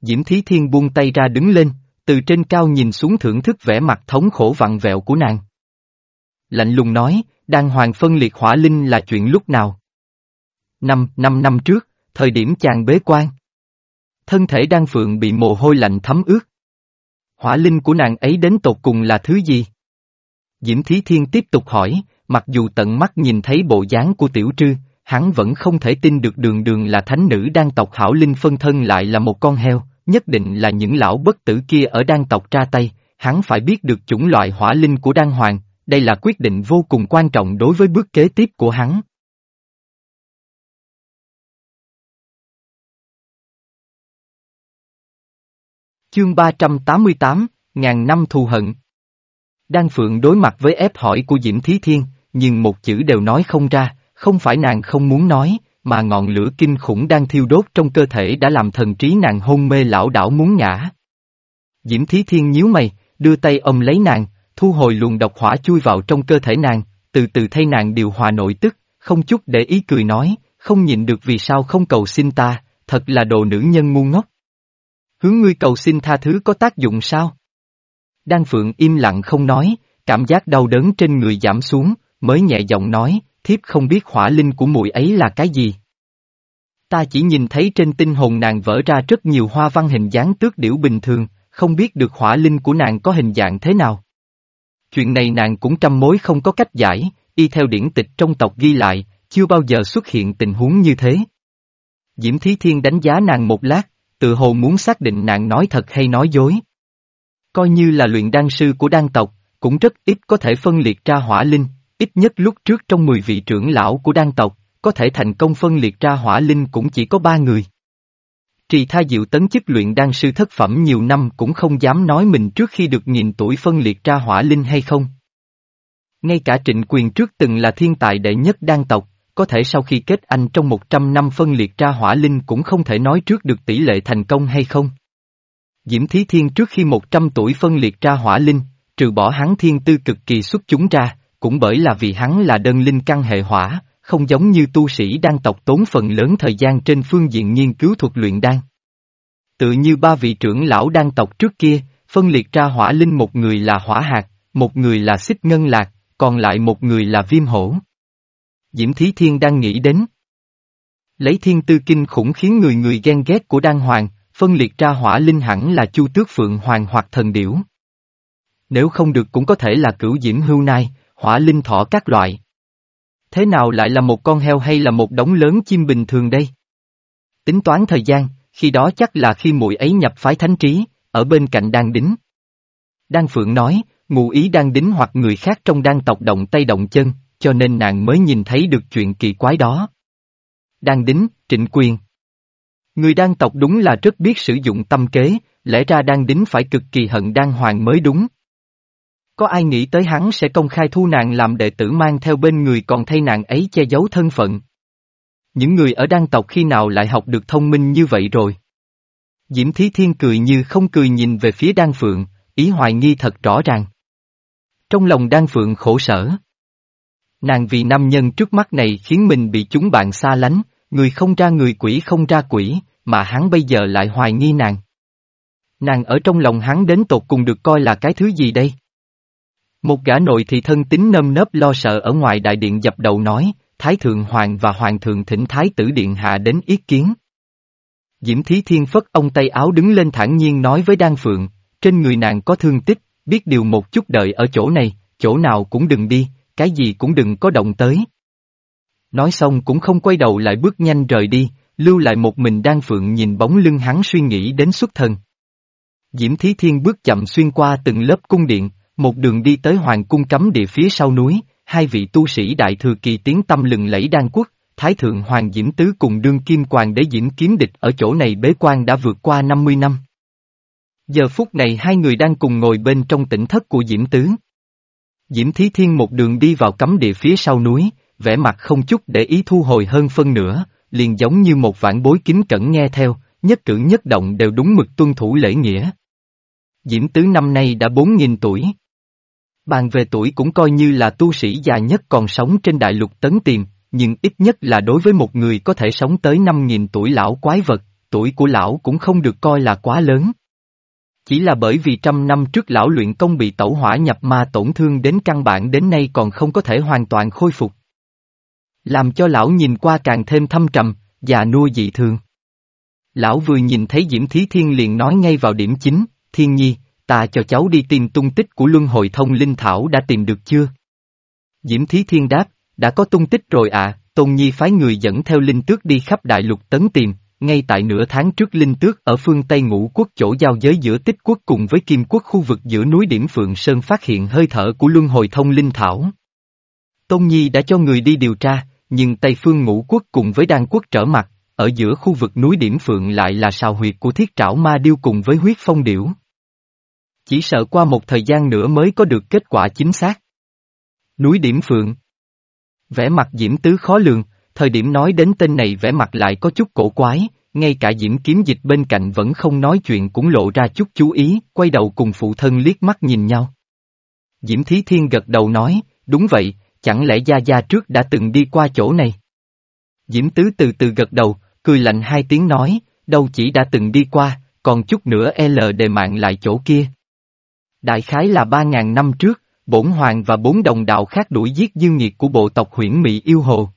Diễm Thí Thiên buông tay ra đứng lên, từ trên cao nhìn xuống thưởng thức vẻ mặt thống khổ vặn vẹo của nàng. Lạnh lùng nói, Đang hoàng phân liệt hỏa linh là chuyện lúc nào? Năm, năm năm trước, thời điểm chàng bế quan. Thân thể đan phượng bị mồ hôi lạnh thấm ướt. Hỏa linh của nàng ấy đến tột cùng là thứ gì? Diễm Thí Thiên tiếp tục hỏi, mặc dù tận mắt nhìn thấy bộ dáng của tiểu trư, hắn vẫn không thể tin được đường đường là thánh nữ đang tộc hảo linh phân thân lại là một con heo, nhất định là những lão bất tử kia ở đang tộc ra tay, hắn phải biết được chủng loại hỏa linh của đan hoàng, đây là quyết định vô cùng quan trọng đối với bước kế tiếp của hắn. Chương 388, Ngàn năm thù hận. Đan Phượng đối mặt với ép hỏi của Diễm Thí Thiên, nhưng một chữ đều nói không ra, không phải nàng không muốn nói, mà ngọn lửa kinh khủng đang thiêu đốt trong cơ thể đã làm thần trí nàng hôn mê lão đảo muốn ngã. Diễm Thí Thiên nhíu mày, đưa tay ôm lấy nàng, thu hồi luồng độc hỏa chui vào trong cơ thể nàng, từ từ thay nàng điều hòa nội tức, không chút để ý cười nói, không nhìn được vì sao không cầu xin ta, thật là đồ nữ nhân ngu ngốc. Hướng ngươi cầu xin tha thứ có tác dụng sao? Đan Phượng im lặng không nói, cảm giác đau đớn trên người giảm xuống, mới nhẹ giọng nói, thiếp không biết hỏa linh của muội ấy là cái gì. Ta chỉ nhìn thấy trên tinh hồn nàng vỡ ra rất nhiều hoa văn hình dáng tước điểu bình thường, không biết được hỏa linh của nàng có hình dạng thế nào. Chuyện này nàng cũng trăm mối không có cách giải, y theo điển tịch trong tộc ghi lại, chưa bao giờ xuất hiện tình huống như thế. Diễm Thí Thiên đánh giá nàng một lát, tự hồ muốn xác định nàng nói thật hay nói dối. Coi như là luyện đan sư của đan tộc, cũng rất ít có thể phân liệt ra hỏa linh, ít nhất lúc trước trong 10 vị trưởng lão của đan tộc, có thể thành công phân liệt ra hỏa linh cũng chỉ có ba người. Trì Tha Diệu tấn chức luyện đan sư thất phẩm nhiều năm cũng không dám nói mình trước khi được nhìn tuổi phân liệt ra hỏa linh hay không. Ngay cả trịnh quyền trước từng là thiên tài đệ nhất đan tộc, có thể sau khi kết anh trong 100 năm phân liệt ra hỏa linh cũng không thể nói trước được tỷ lệ thành công hay không. Diễm Thí Thiên trước khi 100 tuổi phân liệt ra hỏa linh, trừ bỏ hắn thiên tư cực kỳ xuất chúng ra, cũng bởi là vì hắn là đơn linh căn hệ hỏa, không giống như tu sĩ đang tộc tốn phần lớn thời gian trên phương diện nghiên cứu thuật luyện đan. Tự như ba vị trưởng lão đan tộc trước kia, phân liệt ra hỏa linh một người là hỏa hạt, một người là xích ngân lạc, còn lại một người là viêm hổ. Diễm Thí Thiên đang nghĩ đến. Lấy thiên tư kinh khủng khiến người người ghen ghét của đan hoàng, phân liệt ra hỏa linh hẳn là chu tước phượng hoàng hoặc thần điểu. Nếu không được cũng có thể là cửu diễm hưu nai, hỏa linh thỏ các loại. Thế nào lại là một con heo hay là một đống lớn chim bình thường đây? Tính toán thời gian, khi đó chắc là khi muội ấy nhập phái thánh trí, ở bên cạnh đan đính. Đan Phượng nói, ngụ ý đang đính hoặc người khác trong đan tộc động tay động chân, cho nên nàng mới nhìn thấy được chuyện kỳ quái đó. Đan đính, trịnh quyền. Người đan tộc đúng là rất biết sử dụng tâm kế, lẽ ra đan đính phải cực kỳ hận đan hoàng mới đúng. Có ai nghĩ tới hắn sẽ công khai thu nàng làm đệ tử mang theo bên người còn thay nàng ấy che giấu thân phận. Những người ở đan tộc khi nào lại học được thông minh như vậy rồi? Diễm Thí Thiên cười như không cười nhìn về phía đan phượng, ý hoài nghi thật rõ ràng. Trong lòng đan phượng khổ sở. Nàng vì nam nhân trước mắt này khiến mình bị chúng bạn xa lánh, người không ra người quỷ không ra quỷ, mà hắn bây giờ lại hoài nghi nàng. Nàng ở trong lòng hắn đến tột cùng được coi là cái thứ gì đây? Một gã nội thị thân tính nâm nớp lo sợ ở ngoài đại điện dập đầu nói, Thái Thượng Hoàng và Hoàng Thượng thỉnh Thái tử Điện Hạ đến ý kiến. Diễm Thí Thiên phất ông tay áo đứng lên thản nhiên nói với Đan Phượng, trên người nàng có thương tích, biết điều một chút đợi ở chỗ này, chỗ nào cũng đừng đi, cái gì cũng đừng có động tới. Nói xong cũng không quay đầu lại bước nhanh rời đi, lưu lại một mình Đan Phượng nhìn bóng lưng hắn suy nghĩ đến xuất thần. Diễm Thí Thiên bước chậm xuyên qua từng lớp cung điện, một đường đi tới hoàng cung cấm địa phía sau núi, hai vị tu sĩ đại thừa kỳ tiếng tâm lừng lẫy đan quốc, Thái Thượng Hoàng Diễm Tứ cùng đương kim quan để Diễm kiếm địch ở chỗ này bế quan đã vượt qua 50 năm. Giờ phút này hai người đang cùng ngồi bên trong tỉnh thất của Diễm Tứ. Diễm Thí Thiên một đường đi vào cấm địa phía sau núi, vẻ mặt không chút để ý thu hồi hơn phân nửa, liền giống như một vạn bối kính cẩn nghe theo, nhất cử nhất động đều đúng mực tuân thủ lễ nghĩa. Diễm Tứ năm nay đã 4.000 tuổi. Bàn về tuổi cũng coi như là tu sĩ già nhất còn sống trên đại lục tấn tiền, nhưng ít nhất là đối với một người có thể sống tới 5.000 tuổi lão quái vật, tuổi của lão cũng không được coi là quá lớn. Chỉ là bởi vì trăm năm trước lão luyện công bị tẩu hỏa nhập ma tổn thương đến căn bản đến nay còn không có thể hoàn toàn khôi phục. Làm cho lão nhìn qua càng thêm thâm trầm, già nua dị thường. Lão vừa nhìn thấy Diễm Thí Thiên liền nói ngay vào điểm chính, Thiên Nhi, ta cho cháu đi tìm tung tích của luân hồi thông linh thảo đã tìm được chưa? Diễm Thí Thiên đáp, đã có tung tích rồi ạ, à, Tôn Nhi phái người dẫn theo linh tước đi khắp đại lục tấn tìm, ngay tại nửa tháng trước linh tước ở phương Tây ngũ quốc chỗ giao giới giữa tích quốc cùng với kim quốc khu vực giữa núi điểm Phượng Sơn phát hiện hơi thở của luân hồi thông linh thảo. Tôn Nhi đã cho người đi điều tra, nhưng Tây phương ngũ quốc cùng với đan quốc trở mặt, ở giữa khu vực núi điểm Phượng lại là sào huyệt của thiết trảo ma điêu cùng với huyết phong điểu. Chỉ sợ qua một thời gian nữa mới có được kết quả chính xác. Núi Điểm Phượng Vẻ mặt Diễm Tứ khó lường, thời điểm nói đến tên này vẻ mặt lại có chút cổ quái, ngay cả Diễm Kiếm Dịch bên cạnh vẫn không nói chuyện cũng lộ ra chút chú ý, quay đầu cùng phụ thân liếc mắt nhìn nhau. Diễm Thí Thiên gật đầu nói, đúng vậy, chẳng lẽ Gia Gia trước đã từng đi qua chỗ này? Diễm Tứ từ từ gật đầu, cười lạnh hai tiếng nói, đâu chỉ đã từng đi qua, còn chút nữa L đề mạng lại chỗ kia. Đại khái là ba ngàn năm trước, bổn hoàng và bốn đồng đạo khác đuổi giết dương nghiệt của bộ tộc huyễn mỹ yêu hồ.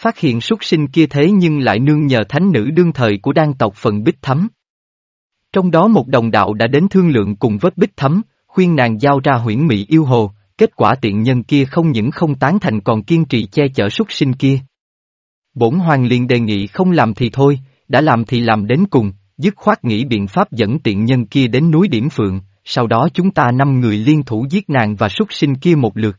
Phát hiện súc sinh kia thế nhưng lại nương nhờ thánh nữ đương thời của đan tộc phần bích thấm. Trong đó một đồng đạo đã đến thương lượng cùng vết bích thấm, khuyên nàng giao ra huyễn mỹ yêu hồ, kết quả tiện nhân kia không những không tán thành còn kiên trì che chở súc sinh kia. Bổn hoàng liền đề nghị không làm thì thôi, đã làm thì làm đến cùng, dứt khoát nghĩ biện pháp dẫn tiện nhân kia đến núi Điểm Phượng, sau đó chúng ta năm người liên thủ giết nàng và súc sinh kia một lượt.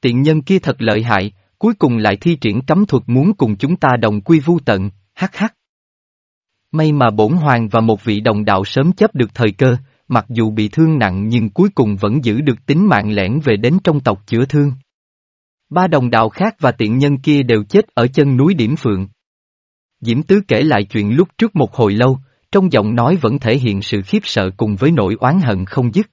Tiện nhân kia thật lợi hại, cuối cùng lại thi triển cấm thuật muốn cùng chúng ta đồng quy vu tận, hắc hắc. May mà bổn hoàng và một vị đồng đạo sớm chấp được thời cơ, mặc dù bị thương nặng nhưng cuối cùng vẫn giữ được tính mạng lẻn về đến trong tộc chữa thương. Ba đồng đạo khác và tiện nhân kia đều chết ở chân núi Điểm Phượng. Diễm Tứ kể lại chuyện lúc trước một hồi lâu, trong giọng nói vẫn thể hiện sự khiếp sợ cùng với nỗi oán hận không dứt.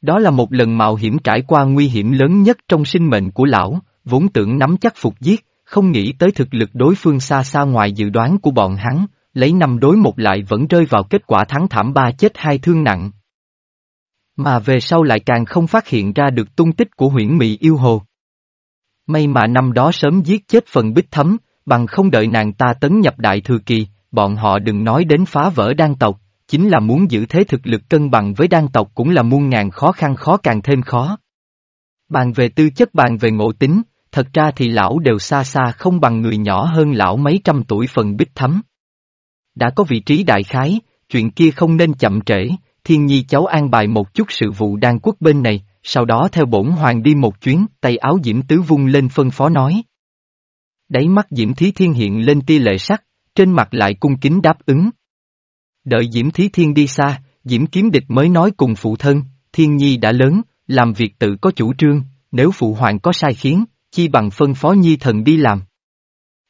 Đó là một lần mạo hiểm trải qua nguy hiểm lớn nhất trong sinh mệnh của lão, vốn tưởng nắm chắc phục giết, không nghĩ tới thực lực đối phương xa xa ngoài dự đoán của bọn hắn, lấy năm đối một lại vẫn rơi vào kết quả thắng thảm ba chết hai thương nặng. Mà về sau lại càng không phát hiện ra được tung tích của huyễn mị yêu hồ. May mà năm đó sớm giết chết phần bích thấm, bằng không đợi nàng ta tấn nhập đại thừa kỳ, bọn họ đừng nói đến phá vỡ đan tộc, chính là muốn giữ thế thực lực cân bằng với đan tộc cũng là muôn ngàn khó khăn khó càng thêm khó. Bàn về tư chất bàn về ngộ tính, thật ra thì lão đều xa xa không bằng người nhỏ hơn lão mấy trăm tuổi phần bích thấm. Đã có vị trí đại khái, chuyện kia không nên chậm trễ, thiên nhi cháu an bài một chút sự vụ đan quốc bên này, sau đó theo bổn hoàng đi một chuyến, tay áo diễm tứ vung lên phân phó nói. Đáy mắt diễm thí thiên hiện lên tia lệ sắc, trên mặt lại cung kính đáp ứng. Đợi diễm thí thiên đi xa, diễm kiếm địch mới nói cùng phụ thân, thiên nhi đã lớn, làm việc tự có chủ trương, nếu phụ hoàng có sai khiến, chi bằng phân phó nhi thần đi làm.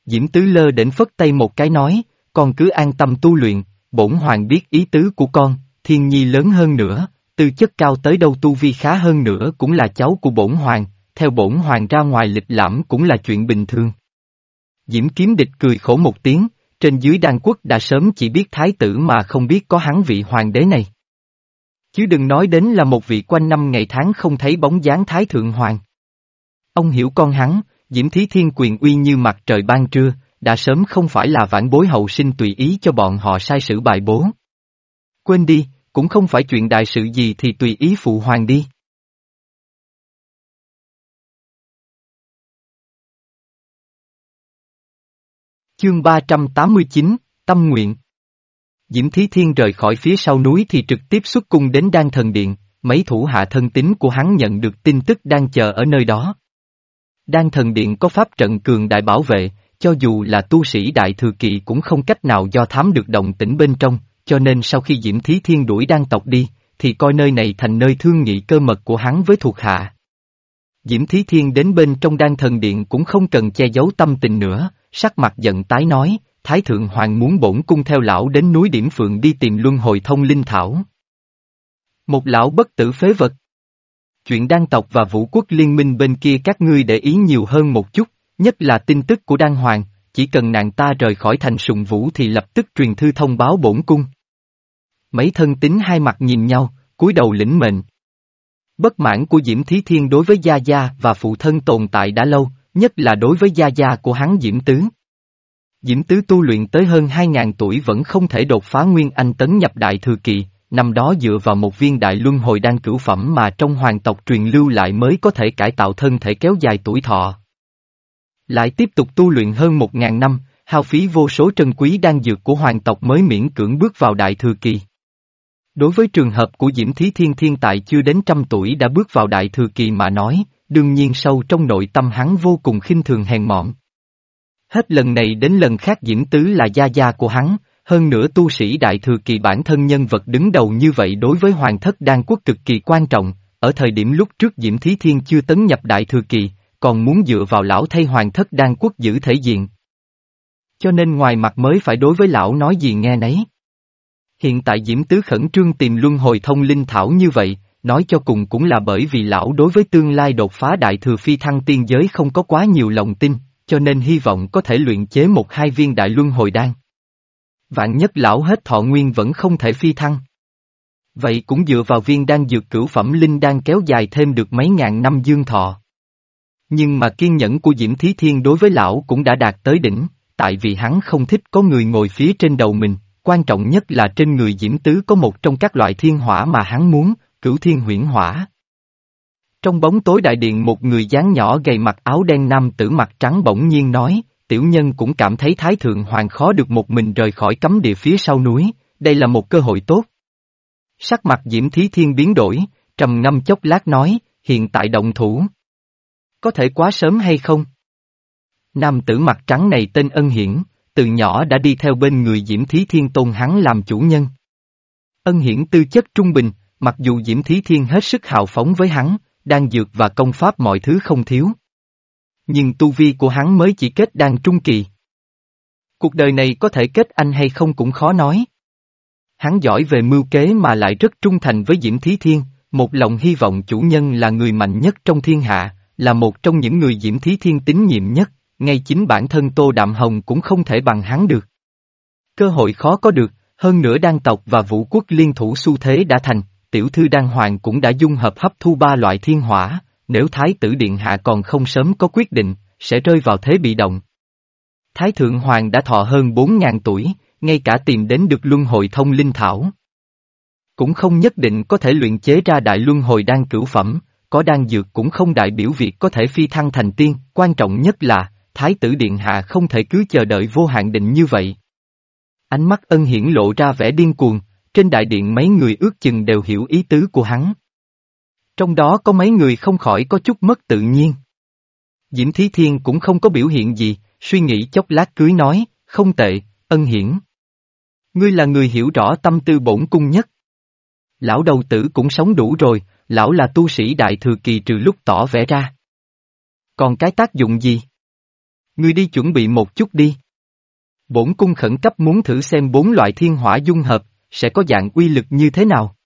Diễm tứ lơ đến phất tay một cái nói, con cứ an tâm tu luyện, bổn hoàng biết ý tứ của con, thiên nhi lớn hơn nữa, tư chất cao tới đâu tu vi khá hơn nữa cũng là cháu của bổn hoàng, theo bổn hoàng ra ngoài lịch lãm cũng là chuyện bình thường. Diễm kiếm địch cười khổ một tiếng, trên dưới đan quốc đã sớm chỉ biết thái tử mà không biết có hắn vị hoàng đế này. Chứ đừng nói đến là một vị quanh năm ngày tháng không thấy bóng dáng thái thượng hoàng. Ông hiểu con hắn, Diễm Thí Thiên quyền uy như mặt trời ban trưa, đã sớm không phải là vãn bối hậu sinh tùy ý cho bọn họ sai sử bài bố. Quên đi, cũng không phải chuyện đại sự gì thì tùy ý phụ hoàng đi. Chương 389, Tâm Nguyện Diễm Thí Thiên rời khỏi phía sau núi thì trực tiếp xuất cung đến Đan Thần Điện, mấy thủ hạ thân tín của hắn nhận được tin tức đang chờ ở nơi đó. Đan Thần Điện có pháp trận cường đại bảo vệ, cho dù là tu sĩ đại thừa kỵ cũng không cách nào do thám được động tĩnh bên trong, cho nên sau khi Diễm Thí Thiên đuổi đan tộc đi, thì coi nơi này thành nơi thương nghị cơ mật của hắn với thuộc hạ. Diễm Thí Thiên đến bên trong đan thần điện cũng không cần che giấu tâm tình nữa, sắc mặt giận tái nói, Thái Thượng Hoàng muốn bổn cung theo lão đến núi Điểm Phượng đi tìm luân hồi thông linh thảo. Một lão bất tử phế vật. Chuyện đan tộc và vũ quốc liên minh bên kia các ngươi để ý nhiều hơn một chút, Nhất là tin tức của Đan Hoàng, chỉ cần nàng ta rời khỏi thành sùng vũ thì lập tức truyền thư thông báo bổn cung. Mấy thân tính hai mặt nhìn nhau, cúi đầu lĩnh mệnh. Bất mãn của Diễm Thí Thiên đối với Gia Gia và phụ thân tồn tại đã lâu, nhất là đối với Gia Gia của hắn Diễm Tứ. Diễm Tứ tu luyện tới hơn 2.000 tuổi vẫn không thể đột phá Nguyên Anh tấn nhập Đại Thừa Kỳ, năm đó dựa vào một viên đại luân hồi đan cửu phẩm mà trong hoàng tộc truyền lưu lại mới có thể cải tạo thân thể kéo dài tuổi thọ. Lại tiếp tục tu luyện hơn một ngàn năm, hao phí vô số trân quý đan dược của hoàng tộc mới miễn cưỡng bước vào đại thừa kỳ. Đối với trường hợp của Diễm Thí Thiên Thiên tại chưa đến trăm tuổi đã bước vào đại thừa kỳ mà nói, đương nhiên sâu trong nội tâm hắn vô cùng khinh thường hèn mọn. Hết lần này đến lần khác Diễm Tứ là gia gia của hắn, hơn nữa tu sĩ đại thừa kỳ bản thân nhân vật đứng đầu như vậy đối với hoàng thất đan quốc cực kỳ quan trọng, ở thời điểm lúc trước Diễm Thí Thiên chưa tấn nhập đại thừa kỳ, còn muốn dựa vào lão thay hoàng thất đan quốc giữ thể diện. Cho nên ngoài mặt mới phải đối với lão nói gì nghe nấy. Hiện tại Diễm Tứ khẩn trương tìm luân hồi thông linh thảo như vậy, nói cho cùng cũng là bởi vì lão đối với tương lai đột phá đại thừa phi thăng tiên giới không có quá nhiều lòng tin, cho nên hy vọng có thể luyện chế một hai viên đại luân hồi đan. Vạn nhất lão hết thọ nguyên vẫn không thể phi thăng. Vậy cũng dựa vào viên đan dược cửu phẩm linh đan kéo dài thêm được mấy ngàn năm dương thọ. Nhưng mà kiên nhẫn của Diễm Thí Thiên đối với lão cũng đã đạt tới đỉnh, tại vì hắn không thích có người ngồi phía trên đầu mình, quan trọng nhất là trên người Diễm Tứ có một trong các loại thiên hỏa mà hắn muốn, cửu thiên huyễn hỏa. Trong bóng tối đại điện một người dáng nhỏ gầy mặt áo đen nam tử mặt trắng bỗng nhiên nói, tiểu nhân cũng cảm thấy Thái Thượng Hoàng khó được một mình rời khỏi cấm địa phía sau núi, đây là một cơ hội tốt. Sắc mặt Diễm Thí Thiên biến đổi, trầm ngâm chốc lát nói, hiện tại động thủ. Có thể quá sớm hay không? Nam tử mặt trắng này tên Ân Hiển, từ nhỏ đã đi theo bên người Diễm Thí Thiên tôn hắn làm chủ nhân. Ân Hiển tư chất trung bình, mặc dù Diễm Thí Thiên hết sức hào phóng với hắn, đang dược và công pháp mọi thứ không thiếu. Nhưng tu vi của hắn mới chỉ kết đang trung kỳ. Cuộc đời này có thể kết anh hay không cũng khó nói. Hắn giỏi về mưu kế mà lại rất trung thành với Diễm Thí Thiên, một lòng hy vọng chủ nhân là người mạnh nhất trong thiên hạ, là một trong những người Diễm Thí Thiên tín nhiệm nhất, ngay chính bản thân Tô Đạm Hồng cũng không thể bằng hắn được. Cơ hội khó có được, hơn nữa đan tộc và vũ quốc liên thủ xu thế đã thành, tiểu thư đan hoàng cũng đã dung hợp hấp thu ba loại thiên hỏa, nếu Thái tử Điện Hạ còn không sớm có quyết định, sẽ rơi vào thế bị động. Thái Thượng Hoàng đã thọ hơn 4.000 tuổi, ngay cả tìm đến được luân hồi thông linh thảo. Cũng không nhất định có thể luyện chế ra đại luân hồi đan cửu phẩm, có đan dược cũng không đại biểu việc có thể phi thăng thành tiên, quan trọng nhất là, Thái tử Điện Hạ không thể cứ chờ đợi vô hạn định như vậy. Ánh mắt ân hiển lộ ra vẻ điên cuồng, trên đại điện mấy người ước chừng đều hiểu ý tứ của hắn. Trong đó có mấy người không khỏi có chút mất tự nhiên. Diễm Thí Thiên cũng không có biểu hiện gì, suy nghĩ chốc lát cưới nói, không tệ, ân hiển. Ngươi là người hiểu rõ tâm tư bổn cung nhất. Lão đầu tử cũng sống đủ rồi, lão là tu sĩ đại thừa kỳ trừ lúc tỏ vẻ ra. Còn cái tác dụng gì? Ngươi đi chuẩn bị một chút đi. Bổn cung khẩn cấp muốn thử xem bốn loại thiên hỏa dung hợp, sẽ có dạng uy lực như thế nào.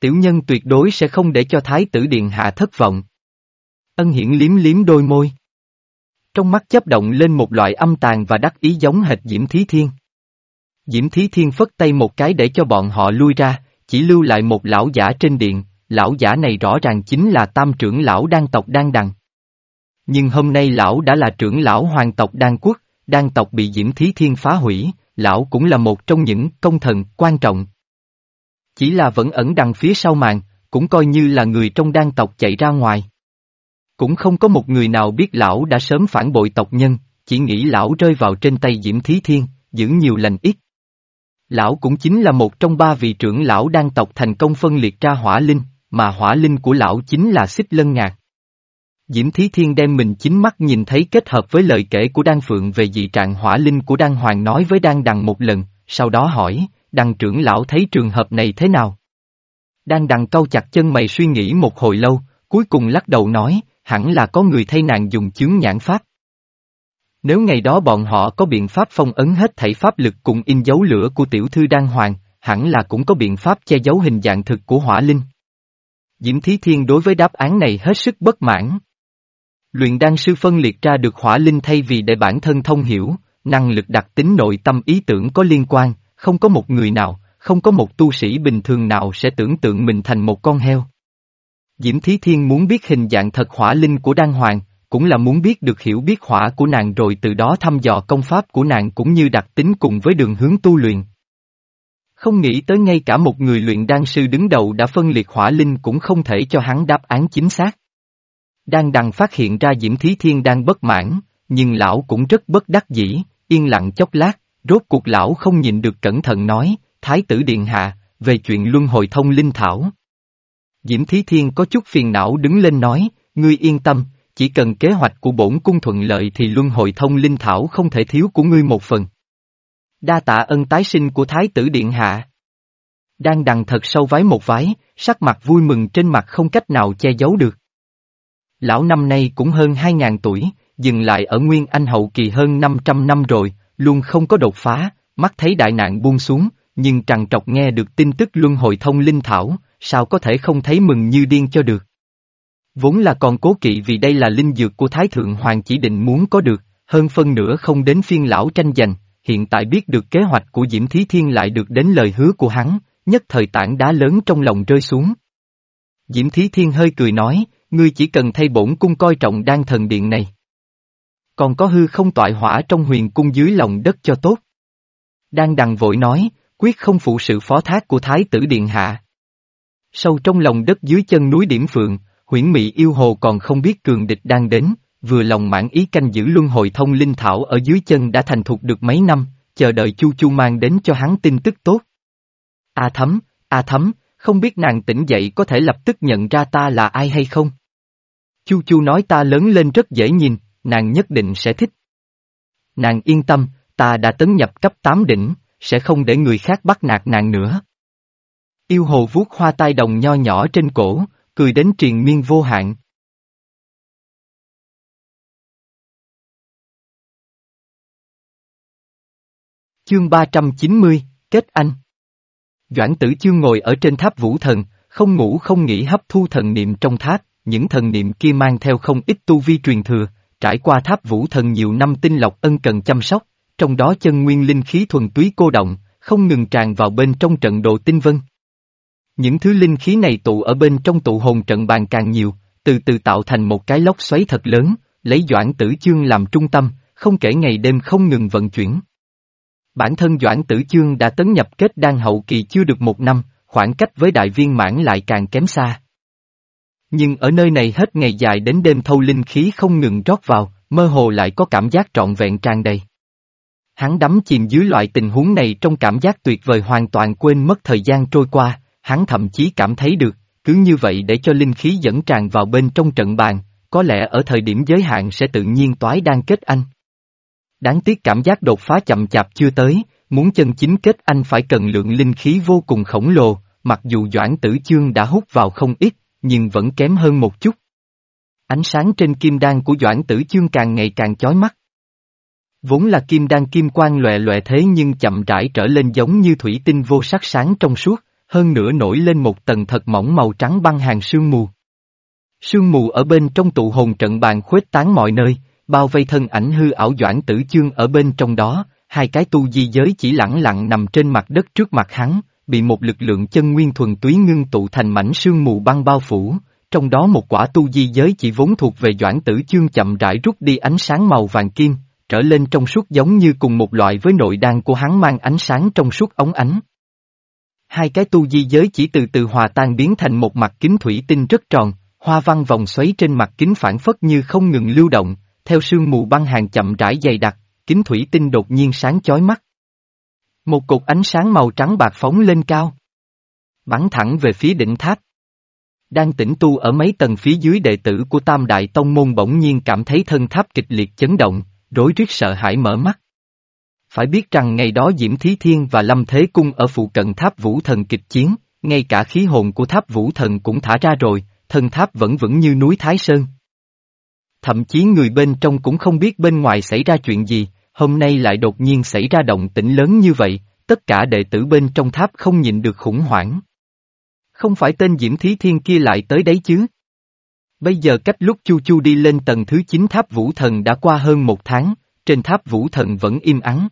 Tiểu nhân tuyệt đối sẽ không để cho thái tử điện hạ thất vọng. Ân hiển liếm liếm đôi môi. Trong mắt chấp động lên một loại âm tàn và đắc ý giống hệt Diễm Thí Thiên. Diễm Thí Thiên phất tay một cái để cho bọn họ lui ra, chỉ lưu lại một lão giả trên điện, lão giả này rõ ràng chính là tam trưởng lão đan tộc đan đằng. Nhưng hôm nay lão đã là trưởng lão hoàng tộc đan quốc, đan tộc bị Diễm Thí Thiên phá hủy, lão cũng là một trong những công thần quan trọng. Chỉ là vẫn ẩn đằng phía sau màn, cũng coi như là người trong đan tộc chạy ra ngoài. Cũng không có một người nào biết lão đã sớm phản bội tộc nhân, chỉ nghĩ lão rơi vào trên tay Diễm Thí Thiên, giữ nhiều lành ít. Lão cũng chính là một trong ba vị trưởng lão đan tộc thành công phân liệt ra hỏa linh, mà hỏa linh của lão chính là xích lân ngạc. Diễm Thí Thiên đem mình chính mắt nhìn thấy kết hợp với lời kể của Đan Phượng về dị trạng hỏa linh của Đan Hoàng nói với Đan Đằng một lần, sau đó hỏi, Đan trưởng lão thấy trường hợp này thế nào? Đan Đằng câu chặt chân mày suy nghĩ một hồi lâu, cuối cùng lắc đầu nói, hẳn là có người thay nàng dùng chướng nhãn pháp. Nếu ngày đó bọn họ có biện pháp phong ấn hết thảy pháp lực cùng in dấu lửa của tiểu thư Đan Hoàng, hẳn là cũng có biện pháp che giấu hình dạng thực của hỏa linh. Diễm Thí Thiên đối với đáp án này hết sức bất mãn. Luyện đan sư phân liệt ra được hỏa linh thay vì để bản thân thông hiểu, năng lực đặc tính nội tâm ý tưởng có liên quan, không có một người nào, không có một tu sĩ bình thường nào sẽ tưởng tượng mình thành một con heo. Diễm Thí Thiên muốn biết hình dạng thật hỏa linh của đan hoàng, cũng là muốn biết được hiểu biết hỏa của nàng rồi từ đó thăm dò công pháp của nàng cũng như đặc tính cùng với đường hướng tu luyện. Không nghĩ tới ngay cả một người luyện đan sư đứng đầu đã phân liệt hỏa linh cũng không thể cho hắn đáp án chính xác. Đang đằng phát hiện ra Diễm Thí Thiên đang bất mãn, nhưng lão cũng rất bất đắc dĩ, yên lặng chốc lát, rốt cuộc lão không nhìn được cẩn thận nói, Thái tử Điện Hạ, về chuyện luân hồi thông linh thảo. Diễm Thí Thiên có chút phiền não đứng lên nói, ngươi yên tâm, chỉ cần kế hoạch của bổn cung thuận lợi thì luân hồi thông linh thảo không thể thiếu của ngươi một phần. Đa tạ ân tái sinh của Thái tử Điện Hạ. Đang đằng thật sâu vái một vái, sắc mặt vui mừng trên mặt không cách nào che giấu được. Lão năm nay cũng hơn 2.000 tuổi, dừng lại ở Nguyên Anh hậu kỳ hơn 500 năm rồi, luôn không có đột phá, mắt thấy đại nạn buông xuống, nhưng trằn trọc nghe được tin tức luân hồi thông linh thảo, sao có thể không thấy mừng như điên cho được. Vốn là còn cố kỵ vì đây là linh dược của Thái Thượng Hoàng chỉ định muốn có được, hơn phân nửa không đến phiên lão tranh giành, hiện tại biết được kế hoạch của Diễm Thí Thiên lại được đến lời hứa của hắn, nhất thời tảng đá lớn trong lòng rơi xuống. Diễm Thí Thiên hơi cười nói, ngươi chỉ cần thay bổn cung coi trọng đan thần điện này. Còn có hư không toại hỏa trong huyền cung dưới lòng đất cho tốt. Đan đằng vội nói, quyết không phụ sự phó thác của Thái tử Điện Hạ. Sâu trong lòng đất dưới chân núi Điểm Phượng, huyễn mị yêu hồ còn không biết cường địch đang đến, vừa lòng mãn ý canh giữ luân hồi thông linh thảo ở dưới chân đã thành thục được mấy năm, chờ đợi Chu Chu mang đến cho hắn tin tức tốt. A thấm, A thấm, không biết nàng tỉnh dậy có thể lập tức nhận ra ta là ai hay không? Chu Chu nói ta lớn lên rất dễ nhìn, nàng nhất định sẽ thích. Nàng yên tâm, ta đã tấn nhập cấp 8 đỉnh, sẽ không để người khác bắt nạt nàng nữa. Yêu hồ vuốt hoa tai đồng nho nhỏ trên cổ, cười đến triền miên vô hạn. Chương 390, Kết Anh Doãn tử chương ngồi ở trên tháp vũ thần, không ngủ không nghỉ hấp thu thần niệm trong tháp, những thần niệm kia mang theo không ít tu vi truyền thừa, trải qua tháp vũ thần nhiều năm tinh lọc ân cần chăm sóc, trong đó chân nguyên linh khí thuần túy cô động, không ngừng tràn vào bên trong trận đồ tinh vân. Những thứ linh khí này tụ ở bên trong tụ hồn trận bàn càng nhiều, từ từ tạo thành một cái lốc xoáy thật lớn, lấy Doãn Tử Chương làm trung tâm, không kể ngày đêm không ngừng vận chuyển. Bản thân Doãn Tử Chương đã tấn nhập kết đan hậu kỳ chưa được một năm, khoảng cách với đại viên mãn lại càng kém xa. Nhưng ở nơi này hết ngày dài đến đêm thâu linh khí không ngừng rót vào, mơ hồ lại có cảm giác trọn vẹn tràn đầy. Hắn đắm chìm dưới loại tình huống này trong cảm giác tuyệt vời hoàn toàn quên mất thời gian trôi qua, hắn thậm chí cảm thấy được, cứ như vậy để cho linh khí dẫn tràn vào bên trong trận bàn, có lẽ ở thời điểm giới hạn sẽ tự nhiên toái đang kết anh. Đáng tiếc cảm giác đột phá chậm chạp chưa tới, muốn chân chính kết anh phải cần lượng linh khí vô cùng khổng lồ, mặc dù Doãn Tử Chương đã hút vào không ít, nhưng vẫn kém hơn một chút. Ánh sáng trên kim đan của Doãn Tử Chương càng ngày càng chói mắt. Vốn là kim đan kim quang lòe lòe thế nhưng chậm rãi trở lên giống như thủy tinh vô sắc sáng trong suốt, hơn nữa nổi lên một tầng thật mỏng màu trắng băng hàng sương mù. Sương mù ở bên trong tụ hồn trận bàn khuếch tán mọi nơi, bao vây thân ảnh hư ảo doãn tử chương ở bên trong đó, hai cái tu di giới chỉ lẳng lặng nằm trên mặt đất trước mặt hắn, bị một lực lượng chân nguyên thuần túy ngưng tụ thành mảnh sương mù băng bao phủ, trong đó một quả tu di giới chỉ vốn thuộc về doãn tử chương chậm rãi rút đi ánh sáng màu vàng kim, trở lên trong suốt giống như cùng một loại với nội đan của hắn mang ánh sáng trong suốt ống ánh. Hai cái tu di giới chỉ từ từ hòa tan biến thành một mặt kính thủy tinh rất tròn, hoa văn vòng xoáy trên mặt kính phản phất như không ngừng lưu động, theo sương mù băng hàng chậm rãi dày đặc, kính thủy tinh đột nhiên sáng chói mắt. Một cột ánh sáng màu trắng bạc phóng lên cao. Bắn thẳng về phía đỉnh tháp. Đang tĩnh tu ở mấy tầng phía dưới đệ tử của Tam Đại Tông Môn bỗng nhiên cảm thấy thân tháp kịch liệt chấn động, rối rít sợ hãi mở mắt. Phải biết rằng ngày đó Diễm Thí Thiên và Lâm Thế Cung ở phụ cận tháp vũ thần kịch chiến, ngay cả khí hồn của tháp vũ thần cũng thả ra rồi, thân tháp vẫn vững như núi Thái Sơn. Thậm chí người bên trong cũng không biết bên ngoài xảy ra chuyện gì, hôm nay lại đột nhiên xảy ra động tĩnh lớn như vậy, tất cả đệ tử bên trong tháp không nhịn được khủng hoảng. Không phải tên Diễm Thí Thiên kia lại tới đấy chứ? Bây giờ cách lúc Chu Chu đi lên tầng thứ 9 tháp Vũ Thần đã qua hơn một tháng, trên tháp Vũ Thần vẫn im ắng.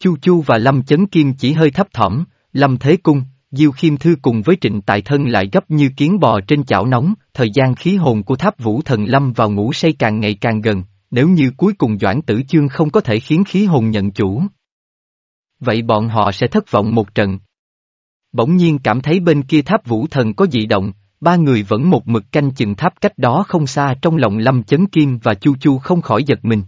Chu Chu và Lâm Chấn Kim chỉ hơi thấp thỏm, Lâm Thế Cung, Diêu Khiêm Thư cùng với Trịnh Tài Thân lại gấp như kiến bò trên chảo nóng, thời gian khí hồn của tháp Vũ Thần Lâm vào ngủ say càng ngày càng gần, nếu như cuối cùng Doãn Tử Chương không có thể khiến khí hồn nhận chủ. Vậy bọn họ sẽ thất vọng một trận. Bỗng nhiên cảm thấy bên kia tháp Vũ Thần có dị động, ba người vẫn một mực canh chừng tháp cách đó không xa trong lòng Lâm Chấn Kim và Chu Chu không khỏi giật mình.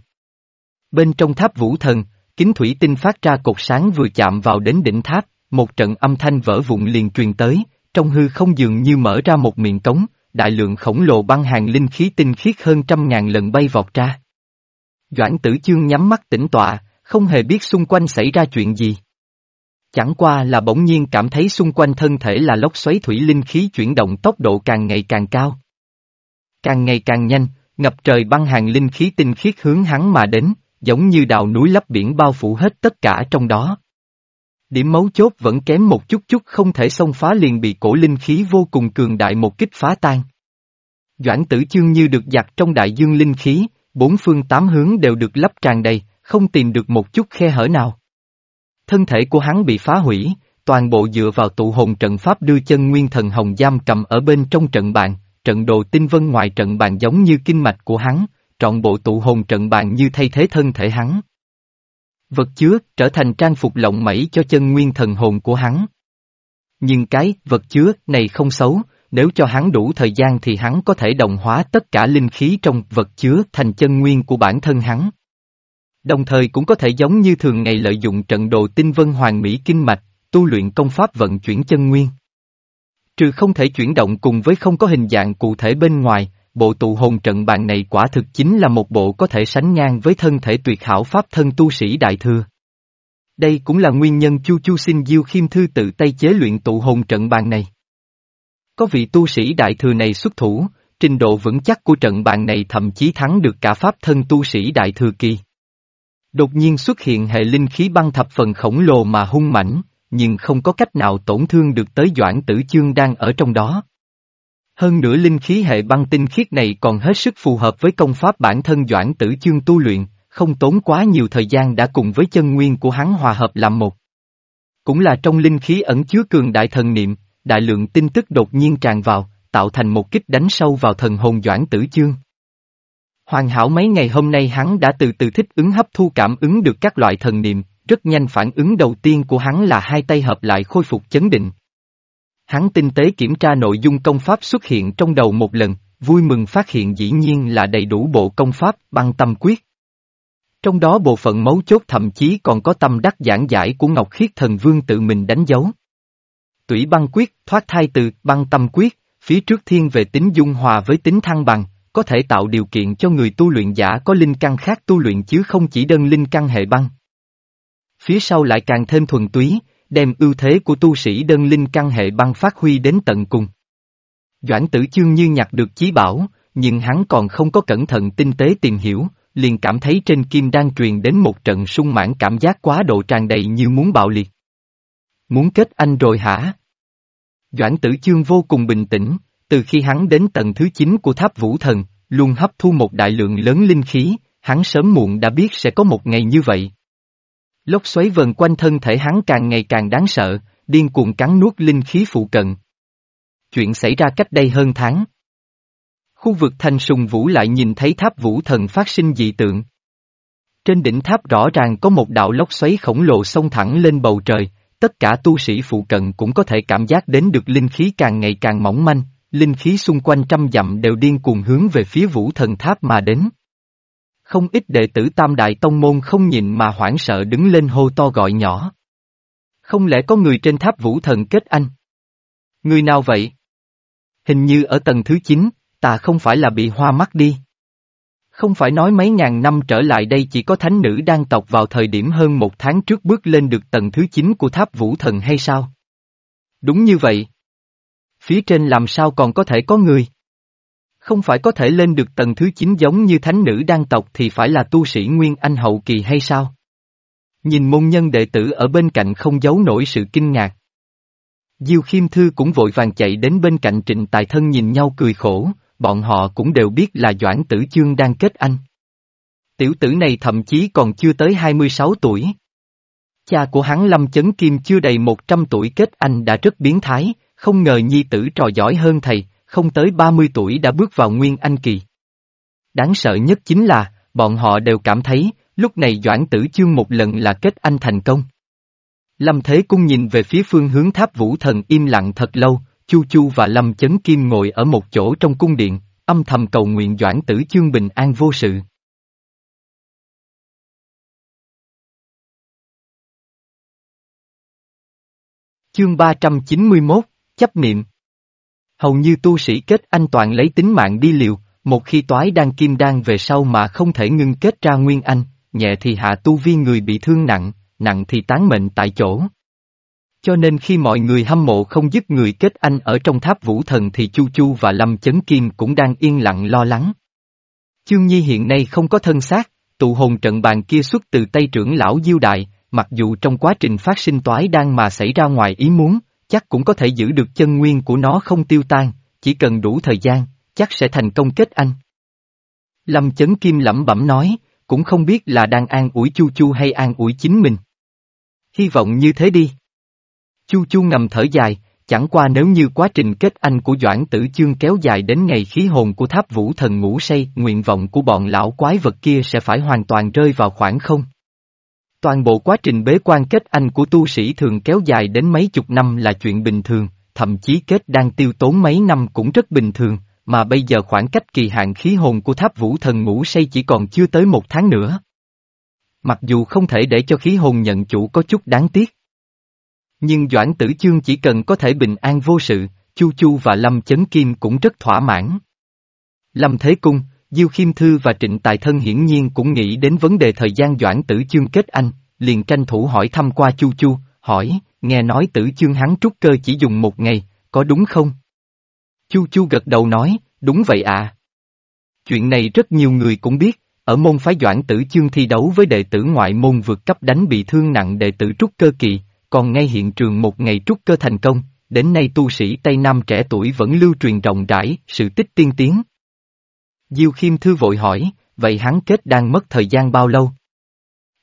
Bên trong tháp Vũ Thần, kính thủy tinh phát ra cột sáng vừa chạm vào đến đỉnh tháp, một trận âm thanh vỡ vụn liền truyền tới, trong hư không dường như mở ra một miệng cống, đại lượng khổng lồ băng hàng linh khí tinh khiết hơn trăm ngàn lần bay vọt ra. Doãn tử chương nhắm mắt tĩnh tọa, không hề biết xung quanh xảy ra chuyện gì. Chẳng qua là bỗng nhiên cảm thấy xung quanh thân thể là lốc xoáy thủy linh khí chuyển động tốc độ càng ngày càng cao. Càng ngày càng nhanh, ngập trời băng hàng linh khí tinh khiết hướng hắn mà đến, giống như đào núi lấp biển bao phủ hết tất cả trong đó. Điểm mấu chốt vẫn kém một chút chút không thể xông phá liền bị cổ linh khí vô cùng cường đại một kích phá tan. Doãn tử chương như được giặt trong đại dương linh khí, bốn phương tám hướng đều được lấp tràn đầy, không tìm được một chút khe hở nào. Thân thể của hắn bị phá hủy, toàn bộ dựa vào tụ hồn trận pháp đưa chân nguyên thần hồng giam cầm ở bên trong trận bàn, trận đồ tinh vân ngoài trận bàn giống như kinh mạch của hắn, trọn bộ tụ hồn trận bàn như thay thế thân thể hắn. Vật chứa trở thành trang phục lộng mẩy cho chân nguyên thần hồn của hắn. Nhưng cái vật chứa này không xấu, nếu cho hắn đủ thời gian thì hắn có thể đồng hóa tất cả linh khí trong vật chứa thành chân nguyên của bản thân hắn. Đồng thời cũng có thể giống như thường ngày lợi dụng trận đồ tinh vân hoàng mỹ kinh mạch, tu luyện công pháp vận chuyển chân nguyên. Trừ không thể chuyển động cùng với không có hình dạng cụ thể bên ngoài, bộ tụ hồn trận bàn này quả thực chính là một bộ có thể sánh ngang với thân thể tuyệt hảo pháp thân tu sĩ đại thừa. Đây cũng là nguyên nhân Chu Chu xin Diêu Khiêm Thư tự tay chế luyện tụ hồn trận bàn này. Có vị tu sĩ đại thừa này xuất thủ, trình độ vững chắc của trận bàn này thậm chí thắng được cả pháp thân tu sĩ đại thừa kỳ. Đột nhiên xuất hiện hệ linh khí băng thập phần khổng lồ mà hung mãnh, nhưng không có cách nào tổn thương được tới Doãn Tử Chương đang ở trong đó. Hơn nữa linh khí hệ băng tinh khiết này còn hết sức phù hợp với công pháp bản thân Doãn Tử Chương tu luyện, không tốn quá nhiều thời gian đã cùng với chân nguyên của hắn hòa hợp làm một. Cũng là trong linh khí ẩn chứa cường đại thần niệm, đại lượng tin tức đột nhiên tràn vào, tạo thành một kích đánh sâu vào thần hồn Doãn Tử Chương. Hoàn hảo mấy ngày hôm nay hắn đã từ từ thích ứng hấp thu cảm ứng được các loại thần niệm, rất nhanh phản ứng đầu tiên của hắn là hai tay hợp lại khôi phục chấn định. Hắn tinh tế kiểm tra nội dung công pháp xuất hiện trong đầu một lần, vui mừng phát hiện dĩ nhiên là đầy đủ bộ công pháp băng tâm quyết. Trong đó bộ phận mấu chốt thậm chí còn có tâm đắc giảng giải của Ngọc Khiết Thần Vương tự mình đánh dấu. Tủy băng quyết thoát thai từ băng tâm quyết, phía trước thiên về tính dung hòa với tính thăng bằng, có thể tạo điều kiện cho người tu luyện giả có linh căn khác tu luyện chứ không chỉ đơn linh căn hệ băng. Phía sau lại càng thêm thuần túy, đem ưu thế của tu sĩ đơn linh căn hệ băng phát huy đến tận cùng. Doãn tử chương như nhặt được chí bảo, nhưng hắn còn không có cẩn thận tinh tế tìm hiểu, liền cảm thấy trên kim đang truyền đến một trận sung mãn cảm giác quá độ tràn đầy như muốn bạo liệt. Muốn kết anh rồi hả? Doãn tử chương vô cùng bình tĩnh, từ khi hắn đến tầng thứ 9 của tháp vũ thần, luôn hấp thu một đại lượng lớn linh khí, hắn sớm muộn đã biết sẽ có một ngày như vậy. Lốc xoáy vần quanh thân thể hắn càng ngày càng đáng sợ, điên cuồng cắn nuốt linh khí phụ cận. Chuyện xảy ra cách đây hơn tháng. Khu vực thành sùng vũ lại nhìn thấy tháp vũ thần phát sinh dị tượng. Trên đỉnh tháp rõ ràng có một đạo lốc xoáy khổng lồ xông thẳng lên bầu trời, tất cả tu sĩ phụ cận cũng có thể cảm giác đến được linh khí càng ngày càng mỏng manh, linh khí xung quanh trăm dặm đều điên cuồng hướng về phía vũ thần tháp mà đến. Không ít đệ tử tam đại tông môn không nhìn mà hoảng sợ đứng lên hô to gọi nhỏ. Không lẽ có người trên tháp vũ thần kết anh? Người nào vậy? Hình như ở tầng thứ 9, ta không phải là bị hoa mắt đi. Không phải nói mấy ngàn năm trở lại đây chỉ có thánh nữ đang tộc vào thời điểm hơn một tháng trước bước lên được tầng thứ 9 của tháp vũ thần hay sao? Đúng như vậy. Phía trên làm sao còn có thể có người? Không phải có thể lên được tầng thứ 9 giống như thánh nữ đang tộc thì phải là tu sĩ Nguyên Anh hậu kỳ hay sao? Nhìn môn nhân đệ tử ở bên cạnh không giấu nổi sự kinh ngạc. Diêu Khiêm Thư cũng vội vàng chạy đến bên cạnh trịnh tài thân nhìn nhau cười khổ, bọn họ cũng đều biết là Doãn Tử Chương đang kết anh. Tiểu tử này thậm chí còn chưa tới 26 tuổi. Cha của hắn Lâm Chấn Kim chưa đầy 100 tuổi kết anh đã rất biến thái, không ngờ nhi tử trò giỏi hơn thầy, không tới 30 tuổi đã bước vào nguyên anh kỳ. Đáng sợ nhất chính là, bọn họ đều cảm thấy, lúc này Doãn Tử Chương một lần là kết anh thành công. Lâm Thế Cung nhìn về phía phương hướng tháp vũ thần im lặng thật lâu, Chu Chu và Lâm Chấn Kim ngồi ở một chỗ trong cung điện, âm thầm cầu nguyện Doãn Tử Chương bình an vô sự. Chương 391, chấp niệm Hầu như tu sĩ kết anh toàn lấy tính mạng đi liều, một khi toái đan kim đan về sau mà không thể ngưng kết ra nguyên anh, nhẹ thì hạ tu vi người bị thương nặng, nặng thì tán mệnh tại chỗ. Cho nên khi mọi người hâm mộ không giúp người kết anh ở trong tháp vũ thần thì Chu Chu và Lâm Chấn Kim cũng đang yên lặng lo lắng. Chương Nhi hiện nay không có thân xác, tụ hồn trận bàn kia xuất từ tay trưởng lão Diêu Đại, mặc dù trong quá trình phát sinh toái đang mà xảy ra ngoài ý muốn, chắc cũng có thể giữ được chân nguyên của nó không tiêu tan, chỉ cần đủ thời gian, chắc sẽ thành công kết anh. Lâm Chấn Kim lẩm bẩm nói, cũng không biết là đang an ủi Chu Chu hay an ủi chính mình. Hy vọng như thế đi. Chu Chu ngầm thở dài, chẳng qua nếu như quá trình kết anh của Doãn Tử Chương kéo dài đến ngày khí hồn của tháp vũ thần ngủ say, nguyện vọng của bọn lão quái vật kia sẽ phải hoàn toàn rơi vào khoảng không. Toàn bộ quá trình bế quan kết anh của tu sĩ thường kéo dài đến mấy chục năm là chuyện bình thường, thậm chí kết đang tiêu tốn mấy năm cũng rất bình thường, mà bây giờ khoảng cách kỳ hạn khí hồn của tháp vũ thần ngủ say chỉ còn chưa tới một tháng nữa. Mặc dù không thể để cho khí hồn nhận chủ có chút đáng tiếc. Nhưng Doãn Tử Chương chỉ cần có thể bình an vô sự, Chu Chu và Lâm Chấn Kim cũng rất thỏa mãn. Lâm Thế Cung, Diêu Khiêm Thư và Trịnh Tài Thân hiển nhiên cũng nghĩ đến vấn đề thời gian Doãn Tử Chương kết anh, liền tranh thủ hỏi thăm qua Chu Chu, hỏi, nghe nói Tử Chương hắn trúc cơ chỉ dùng một ngày, có đúng không? Chu Chu gật đầu nói, đúng vậy à. Chuyện này rất nhiều người cũng biết, ở môn phái Doãn Tử Chương thi đấu với đệ tử ngoại môn vượt cấp đánh bị thương nặng đệ tử trúc cơ kỳ, còn ngay hiện trường một ngày trúc cơ thành công, đến nay tu sĩ Tây Nam trẻ tuổi vẫn lưu truyền rộng rãi, sự tích tiên tiến. Diêu Khiêm Thư vội hỏi, vậy hắn kết đang mất thời gian bao lâu?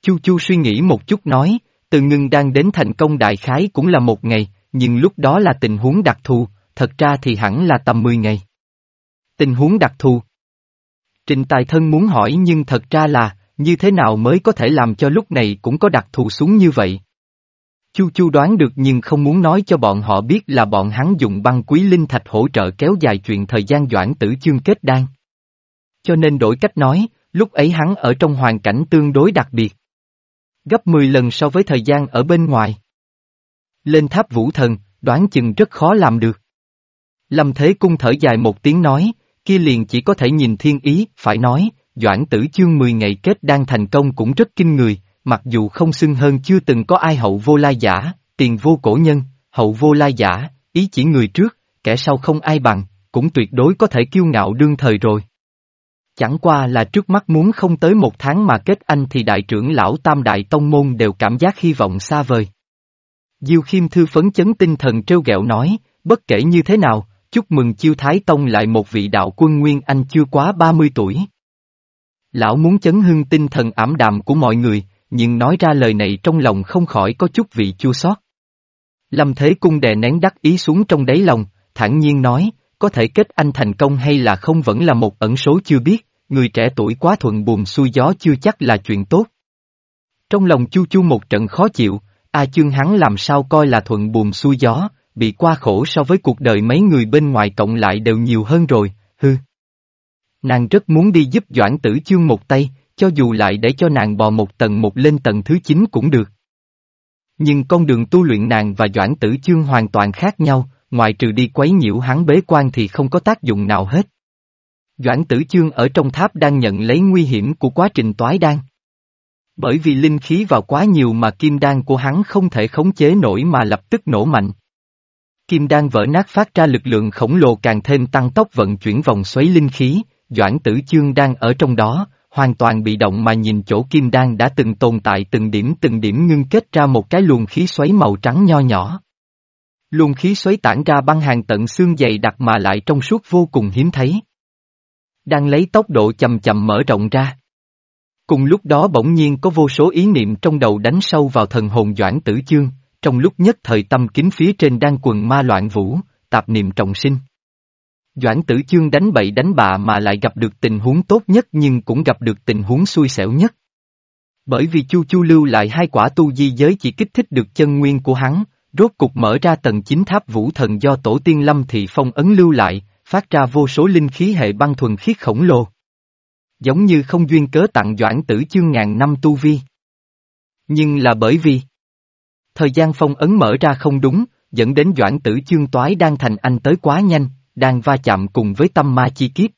Chu Chu suy nghĩ một chút nói, từ ngưng đang đến thành công đại khái cũng là một ngày, nhưng lúc đó là tình huống đặc thù, thật ra thì hẳn là tầm 10 ngày. Tình huống đặc thù. Trình Tài Thân muốn hỏi nhưng thật ra là, như thế nào mới có thể làm cho lúc này cũng có đặc thù xuống như vậy? Chu Chu đoán được nhưng không muốn nói cho bọn họ biết là bọn hắn dùng băng quý linh thạch hỗ trợ kéo dài chuyện thời gian doãn tử chương kết đan. Cho nên đổi cách nói, lúc ấy hắn ở trong hoàn cảnh tương đối đặc biệt. Gấp 10 lần so với thời gian ở bên ngoài. Lên tháp vũ thần, đoán chừng rất khó làm được. Lâm Thế Cung thở dài một tiếng nói, kia liền chỉ có thể nhìn thiên ý, phải nói, Doãn tử chương 10 ngày kết đang thành công cũng rất kinh người, mặc dù không xưng hơn chưa từng có ai hậu vô lai giả, tiền vô cổ nhân, hậu vô lai giả, ý chỉ người trước, kẻ sau không ai bằng, cũng tuyệt đối có thể kiêu ngạo đương thời rồi. Chẳng qua là trước mắt muốn không tới một tháng mà kết anh thì đại trưởng lão tam đại tông môn đều cảm giác hy vọng xa vời. Diêu khiêm thư phấn chấn tinh thần trêu ghẹo nói, bất kể như thế nào, chúc mừng chiêu thái tông lại một vị đạo quân Nguyên Anh chưa quá 30 tuổi. Lão muốn chấn hưng tinh thần ảm đạm của mọi người, nhưng nói ra lời này trong lòng không khỏi có chút vị chua xót. Lâm Thế Cung đè nén đắc ý xuống trong đáy lòng, thản nhiên nói, có thể kết anh thành công hay là không vẫn là một ẩn số chưa biết, người trẻ tuổi quá thuận buồm xuôi gió chưa chắc là chuyện tốt. Trong lòng chu chu một trận khó chịu, A chương hắn làm sao coi là thuận buồm xuôi gió, bị qua khổ so với cuộc đời mấy người bên ngoài cộng lại đều nhiều hơn rồi, hư. Nàng rất muốn đi giúp Doãn Tử Chương một tay, cho dù lại để cho nàng bò một tầng một lên tầng thứ 9 cũng được. Nhưng con đường tu luyện nàng và Doãn Tử Chương hoàn toàn khác nhau, ngoài trừ đi quấy nhiễu hắn bế quan thì không có tác dụng nào hết. Doãn Tử Chương ở trong tháp đang nhận lấy nguy hiểm của quá trình toái đan. Bởi vì linh khí vào quá nhiều mà kim đan của hắn không thể khống chế nổi mà lập tức nổ mạnh. Kim đan vỡ nát phát ra lực lượng khổng lồ càng thêm tăng tốc vận chuyển vòng xoáy linh khí, Doãn Tử Chương đang ở trong đó, hoàn toàn bị động mà nhìn chỗ kim đan đã từng tồn tại từng điểm từng điểm ngưng kết ra một cái luồng khí xoáy màu trắng nho nhỏ. Luồng khí xoáy tản ra băng hàng tận xương dày đặc mà lại trong suốt vô cùng hiếm thấy. Đang lấy tốc độ chậm chậm mở rộng ra. Cùng lúc đó bỗng nhiên có vô số ý niệm trong đầu đánh sâu vào thần hồn Doãn Tử Chương, trong lúc nhất thời tâm kính phía trên đang quần ma loạn vũ, tạp niệm trọng sinh. Doãn tử chương đánh bậy đánh bạ mà lại gặp được tình huống tốt nhất nhưng cũng gặp được tình huống xui xẻo nhất. Bởi vì Chu Chu lưu lại hai quả tu di giới chỉ kích thích được chân nguyên của hắn, rốt cục mở ra tầng chính tháp vũ thần do tổ tiên lâm thị phong ấn lưu lại, phát ra vô số linh khí hệ băng thuần khiết khổng lồ. Giống như không duyên cớ tặng Doãn tử chương ngàn năm tu vi. Nhưng là bởi vì Thời gian phong ấn mở ra không đúng, dẫn đến Doãn tử chương toái đang thành anh tới quá nhanh, đang va chạm cùng với tâm ma chi kiếp.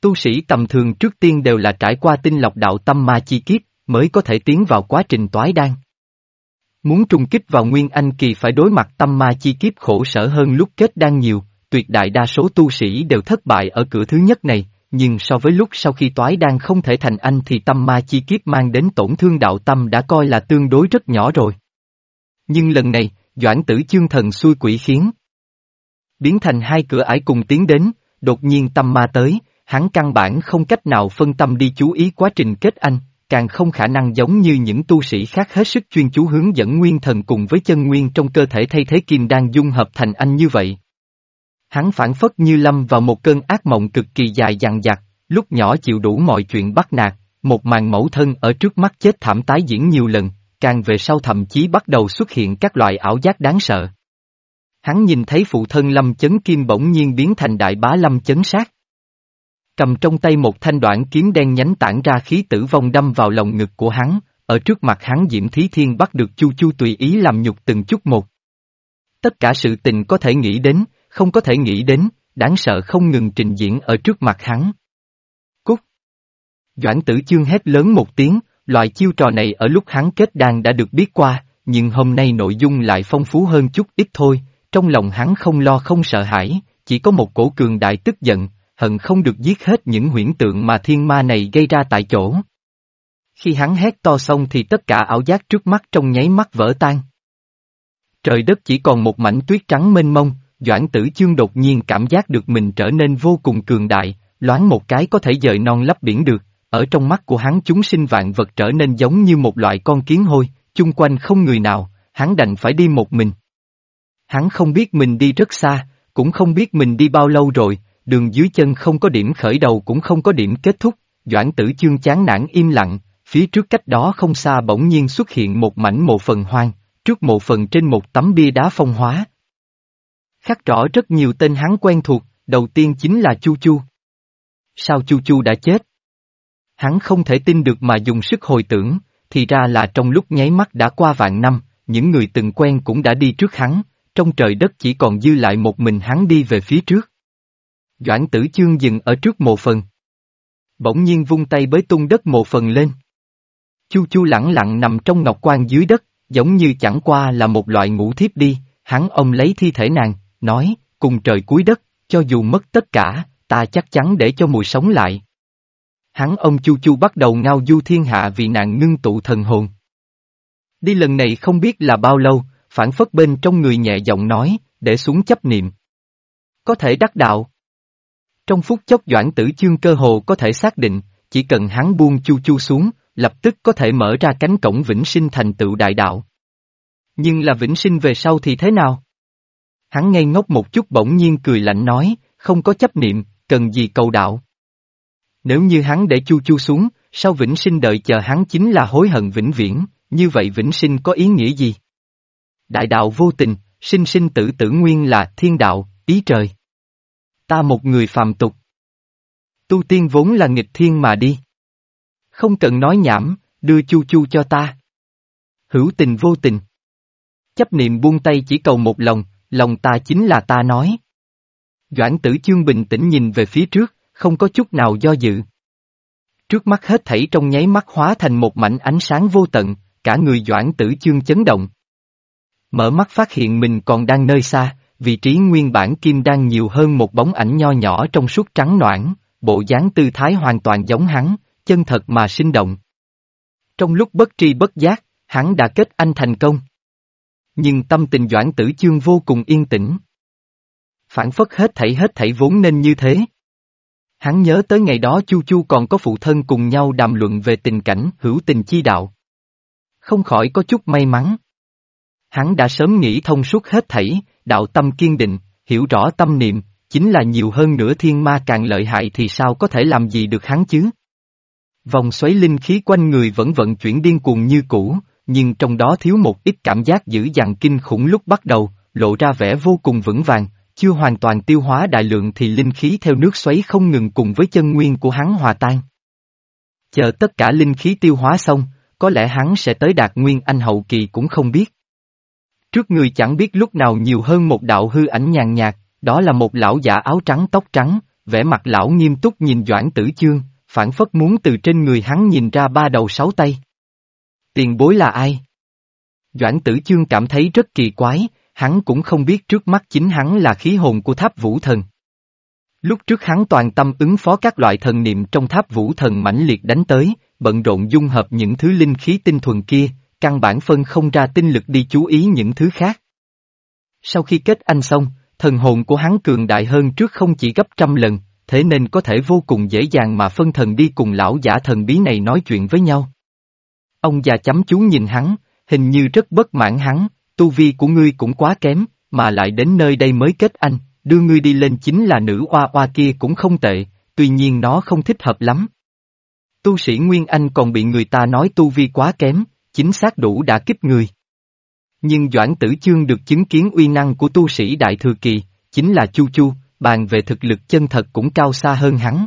Tu sĩ tầm thường trước tiên đều là trải qua tinh lọc đạo tâm ma chi kiếp, mới có thể tiến vào quá trình toái đan. Muốn trùng kích vào Nguyên Anh kỳ phải đối mặt tâm ma chi kiếp khổ sở hơn lúc kết đan nhiều, tuyệt đại đa số tu sĩ đều thất bại ở cửa thứ nhất này, nhưng so với lúc sau khi toái đan không thể thành anh thì tâm ma chi kiếp mang đến tổn thương đạo tâm đã coi là tương đối rất nhỏ rồi. Nhưng lần này, Doãn tử chương thần xui quỷ khiến, biến thành hai cửa ải cùng tiến đến, đột nhiên tâm ma tới, hắn căn bản không cách nào phân tâm đi chú ý quá trình kết anh, càng không khả năng giống như những tu sĩ khác hết sức chuyên chú hướng dẫn nguyên thần cùng với chân nguyên trong cơ thể thay thế kim đang dung hợp thành anh như vậy. Hắn phản phất như lâm vào một cơn ác mộng cực kỳ dài dằng dặc, lúc nhỏ chịu đủ mọi chuyện bắt nạt, một màn mẫu thân ở trước mắt chết thảm tái diễn nhiều lần, càng về sau thậm chí bắt đầu xuất hiện các loại ảo giác đáng sợ. Hắn nhìn thấy phụ thân lâm chấn kim bỗng nhiên biến thành đại bá lâm chấn sát. Cầm trong tay một thanh đoạn kiếm đen nhánh tản ra khí tử vong đâm vào lòng ngực của hắn, ở trước mặt hắn Diễm Thí Thiên bắt được Chu Chu tùy ý làm nhục từng chút một. Tất cả sự tình có thể nghĩ đến, không có thể nghĩ đến, đáng sợ không ngừng trình diễn ở trước mặt hắn. Cút! Doãn tử chương hét lớn một tiếng, loại chiêu trò này ở lúc hắn kết đàn đã được biết qua, nhưng hôm nay nội dung lại phong phú hơn chút ít thôi, trong lòng hắn không lo không sợ hãi, chỉ có một cổ cường đại tức giận, hận không được giết hết những huyễn tượng mà thiên ma này gây ra tại chỗ. Khi hắn hét to xong thì tất cả ảo giác trước mắt trong nháy mắt vỡ tan. Trời đất chỉ còn một mảnh tuyết trắng mênh mông, Doãn tử chương đột nhiên cảm giác được mình trở nên vô cùng cường đại, loáng một cái có thể dời non lấp biển được, ở trong mắt của hắn chúng sinh vạn vật trở nên giống như một loại con kiến hôi, chung quanh không người nào, hắn đành phải đi một mình. Hắn không biết mình đi rất xa, cũng không biết mình đi bao lâu rồi, đường dưới chân không có điểm khởi đầu cũng không có điểm kết thúc, Doãn tử chương chán nản im lặng, phía trước cách đó không xa bỗng nhiên xuất hiện một mảnh mộ phần hoang, trước mộ phần trên một tấm bia đá phong hóa. Khắc rõ rất nhiều tên hắn quen thuộc, đầu tiên chính là Chu Chu. Sao Chu Chu đã chết? Hắn không thể tin được mà dùng sức hồi tưởng, thì ra là trong lúc nháy mắt đã qua vạn năm, những người từng quen cũng đã đi trước hắn, trong trời đất chỉ còn dư lại một mình hắn đi về phía trước. Doãn tử chương dừng ở trước mộ phần. Bỗng nhiên vung tay bới tung đất mộ phần lên. Chu chu lẳng lặng nằm trong ngọc quan dưới đất, giống như chẳng qua là một loại ngủ thiếp đi, hắn ông lấy thi thể nàng, nói, cùng trời cuối đất, cho dù mất tất cả, ta chắc chắn để cho mùi sống lại. Hắn ông Chu Chu bắt đầu ngao du thiên hạ vì nàng ngưng tụ thần hồn. Đi lần này không biết là bao lâu, phản phất bên trong người nhẹ giọng nói, để xuống chấp niệm. Có thể đắc đạo. Trong phút chốc doãn tử chương cơ hồ có thể xác định, chỉ cần hắn buông Chu Chu xuống, lập tức có thể mở ra cánh cổng vĩnh sinh thành tựu đại đạo. Nhưng là vĩnh sinh về sau thì thế nào? Hắn ngây ngốc một chút bỗng nhiên cười lạnh nói, không có chấp niệm, cần gì cầu đạo. Nếu như hắn để chu chu xuống, sau vĩnh sinh đợi chờ hắn chính là hối hận vĩnh viễn, như vậy vĩnh sinh có ý nghĩa gì? Đại đạo vô tình, sinh sinh tử tử nguyên là thiên đạo, ý trời. Ta một người phàm tục. Tu tiên vốn là nghịch thiên mà đi. Không cần nói nhảm, đưa chu chu cho ta. Hữu tình vô tình. Chấp niệm buông tay chỉ cầu một lòng, lòng ta chính là ta nói. Doãn tử chương bình tĩnh nhìn về phía trước, không có chút nào do dự. Trước mắt hết thảy trong nháy mắt hóa thành một mảnh ánh sáng vô tận, cả người doãn tử chương chấn động. Mở mắt phát hiện mình còn đang nơi xa, vị trí nguyên bản kim đang nhiều hơn một bóng ảnh nho nhỏ trong suốt trắng noãn, bộ dáng tư thái hoàn toàn giống hắn, chân thật mà sinh động. Trong lúc bất tri bất giác, hắn đã kết anh thành công. Nhưng tâm tình Doãn Tử Chương vô cùng yên tĩnh. Phản phất hết thảy hết thảy vốn nên như thế. Hắn nhớ tới ngày đó Chu Chu còn có phụ thân cùng nhau đàm luận về tình cảnh hữu tình chi đạo. Không khỏi có chút may mắn. Hắn đã sớm nghĩ thông suốt hết thảy, đạo tâm kiên định, hiểu rõ tâm niệm, chính là nhiều hơn nữa thiên ma càng lợi hại thì sao có thể làm gì được hắn chứ? Vòng xoáy linh khí quanh người vẫn vận chuyển điên cuồng như cũ, nhưng trong đó thiếu một ít cảm giác dữ dằn kinh khủng lúc bắt đầu, lộ ra vẻ vô cùng vững vàng, chưa hoàn toàn tiêu hóa đại lượng thì linh khí theo nước xoáy không ngừng cùng với chân nguyên của hắn hòa tan. Chờ tất cả linh khí tiêu hóa xong, có lẽ hắn sẽ tới đạt nguyên anh hậu kỳ cũng không biết. Trước người chẳng biết lúc nào nhiều hơn một đạo hư ảnh nhàn nhạt, đó là một lão giả áo trắng tóc trắng, vẻ mặt lão nghiêm túc nhìn Doãn Tử Chương, phản phất muốn từ trên người hắn nhìn ra ba đầu sáu tay. Tiền bối là ai? Doãn tử chương cảm thấy rất kỳ quái, hắn cũng không biết trước mắt chính hắn là khí hồn của tháp vũ thần. Lúc trước hắn toàn tâm ứng phó các loại thần niệm trong tháp vũ thần mãnh liệt đánh tới, bận rộn dung hợp những thứ linh khí tinh thuần kia, căn bản phân không ra tinh lực đi chú ý những thứ khác. Sau khi kết anh xong, thần hồn của hắn cường đại hơn trước không chỉ gấp trăm lần, thế nên có thể vô cùng dễ dàng mà phân thần đi cùng lão giả thần bí này nói chuyện với nhau. Ông già chấm chú nhìn hắn, hình như rất bất mãn hắn, tu vi của ngươi cũng quá kém, mà lại đến nơi đây mới kết anh, đưa ngươi đi lên chính là nữ oa oa kia cũng không tệ, tuy nhiên nó không thích hợp lắm. Tu sĩ Nguyên Anh còn bị người ta nói tu vi quá kém, chính xác đủ đã kích người. Nhưng Doãn Tử Chương được chứng kiến uy năng của tu sĩ Đại Thừa Kỳ, chính là Chu Chu, bàn về thực lực chân thật cũng cao xa hơn hắn.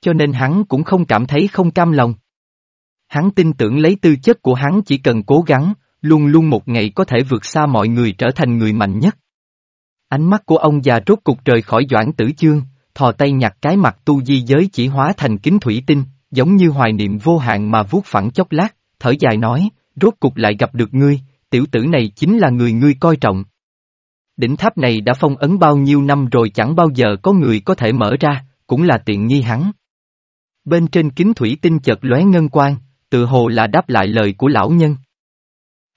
Cho nên hắn cũng không cảm thấy không cam lòng. Hắn tin tưởng lấy tư chất của hắn chỉ cần cố gắng, luôn luôn một ngày có thể vượt xa mọi người trở thành người mạnh nhất. Ánh mắt của ông già rốt cục rời khỏi Doãn Tử Chương, thò tay nhặt cái mặt tu di giới chỉ hóa thành kính thủy tinh, giống như hoài niệm vô hạn mà vuốt phẳng chốc lát, thở dài nói, rốt cục lại gặp được ngươi, tiểu tử này chính là người ngươi coi trọng. Đỉnh tháp này đã phong ấn bao nhiêu năm rồi chẳng bao giờ có người có thể mở ra, cũng là tiện nghi hắn. Bên trên kính thủy tinh chợt lóe ngân quang, tự hồ là đáp lại lời của lão nhân.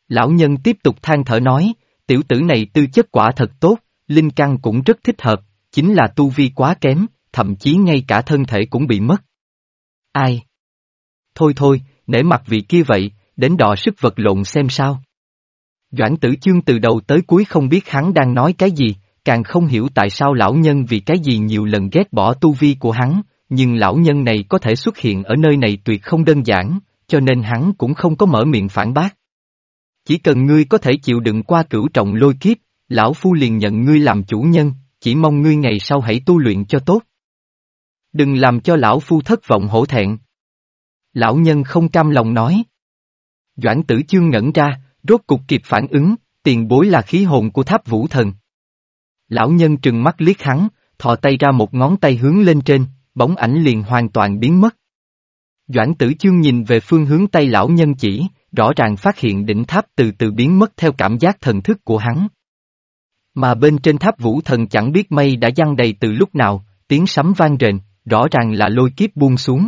Lão nhân tiếp tục than thở nói, tiểu tử này tư chất quả thật tốt, linh căn cũng rất thích hợp, chính là tu vi quá kém, thậm chí ngay cả thân thể cũng bị mất. Ai? Thôi thôi, nể mặt vị kia vậy, đến đọ sức vật lộn xem sao. Doãn tử chương từ đầu tới cuối không biết hắn đang nói cái gì, càng không hiểu tại sao lão nhân vì cái gì nhiều lần ghét bỏ tu vi của hắn, nhưng lão nhân này có thể xuất hiện ở nơi này tuyệt không đơn giản, cho nên hắn cũng không có mở miệng phản bác. Chỉ cần ngươi có thể chịu đựng qua cửu trọng lôi kiếp, lão phu liền nhận ngươi làm chủ nhân, chỉ mong ngươi ngày sau hãy tu luyện cho tốt. Đừng làm cho lão phu thất vọng hổ thẹn. Lão nhân không cam lòng nói. Doãn tử chương ngẩn ra, rốt cục kịp phản ứng, tiền bối là khí hồn của tháp vũ thần. Lão nhân trừng mắt liếc hắn, thò tay ra một ngón tay hướng lên trên, bóng ảnh liền hoàn toàn biến mất. Doãn tử chương nhìn về phương hướng tay lão nhân chỉ, rõ ràng phát hiện đỉnh tháp từ từ biến mất theo cảm giác thần thức của hắn. Mà bên trên tháp vũ thần chẳng biết mây đã giăng đầy từ lúc nào, tiếng sấm vang rền, rõ ràng là lôi kiếp buông xuống.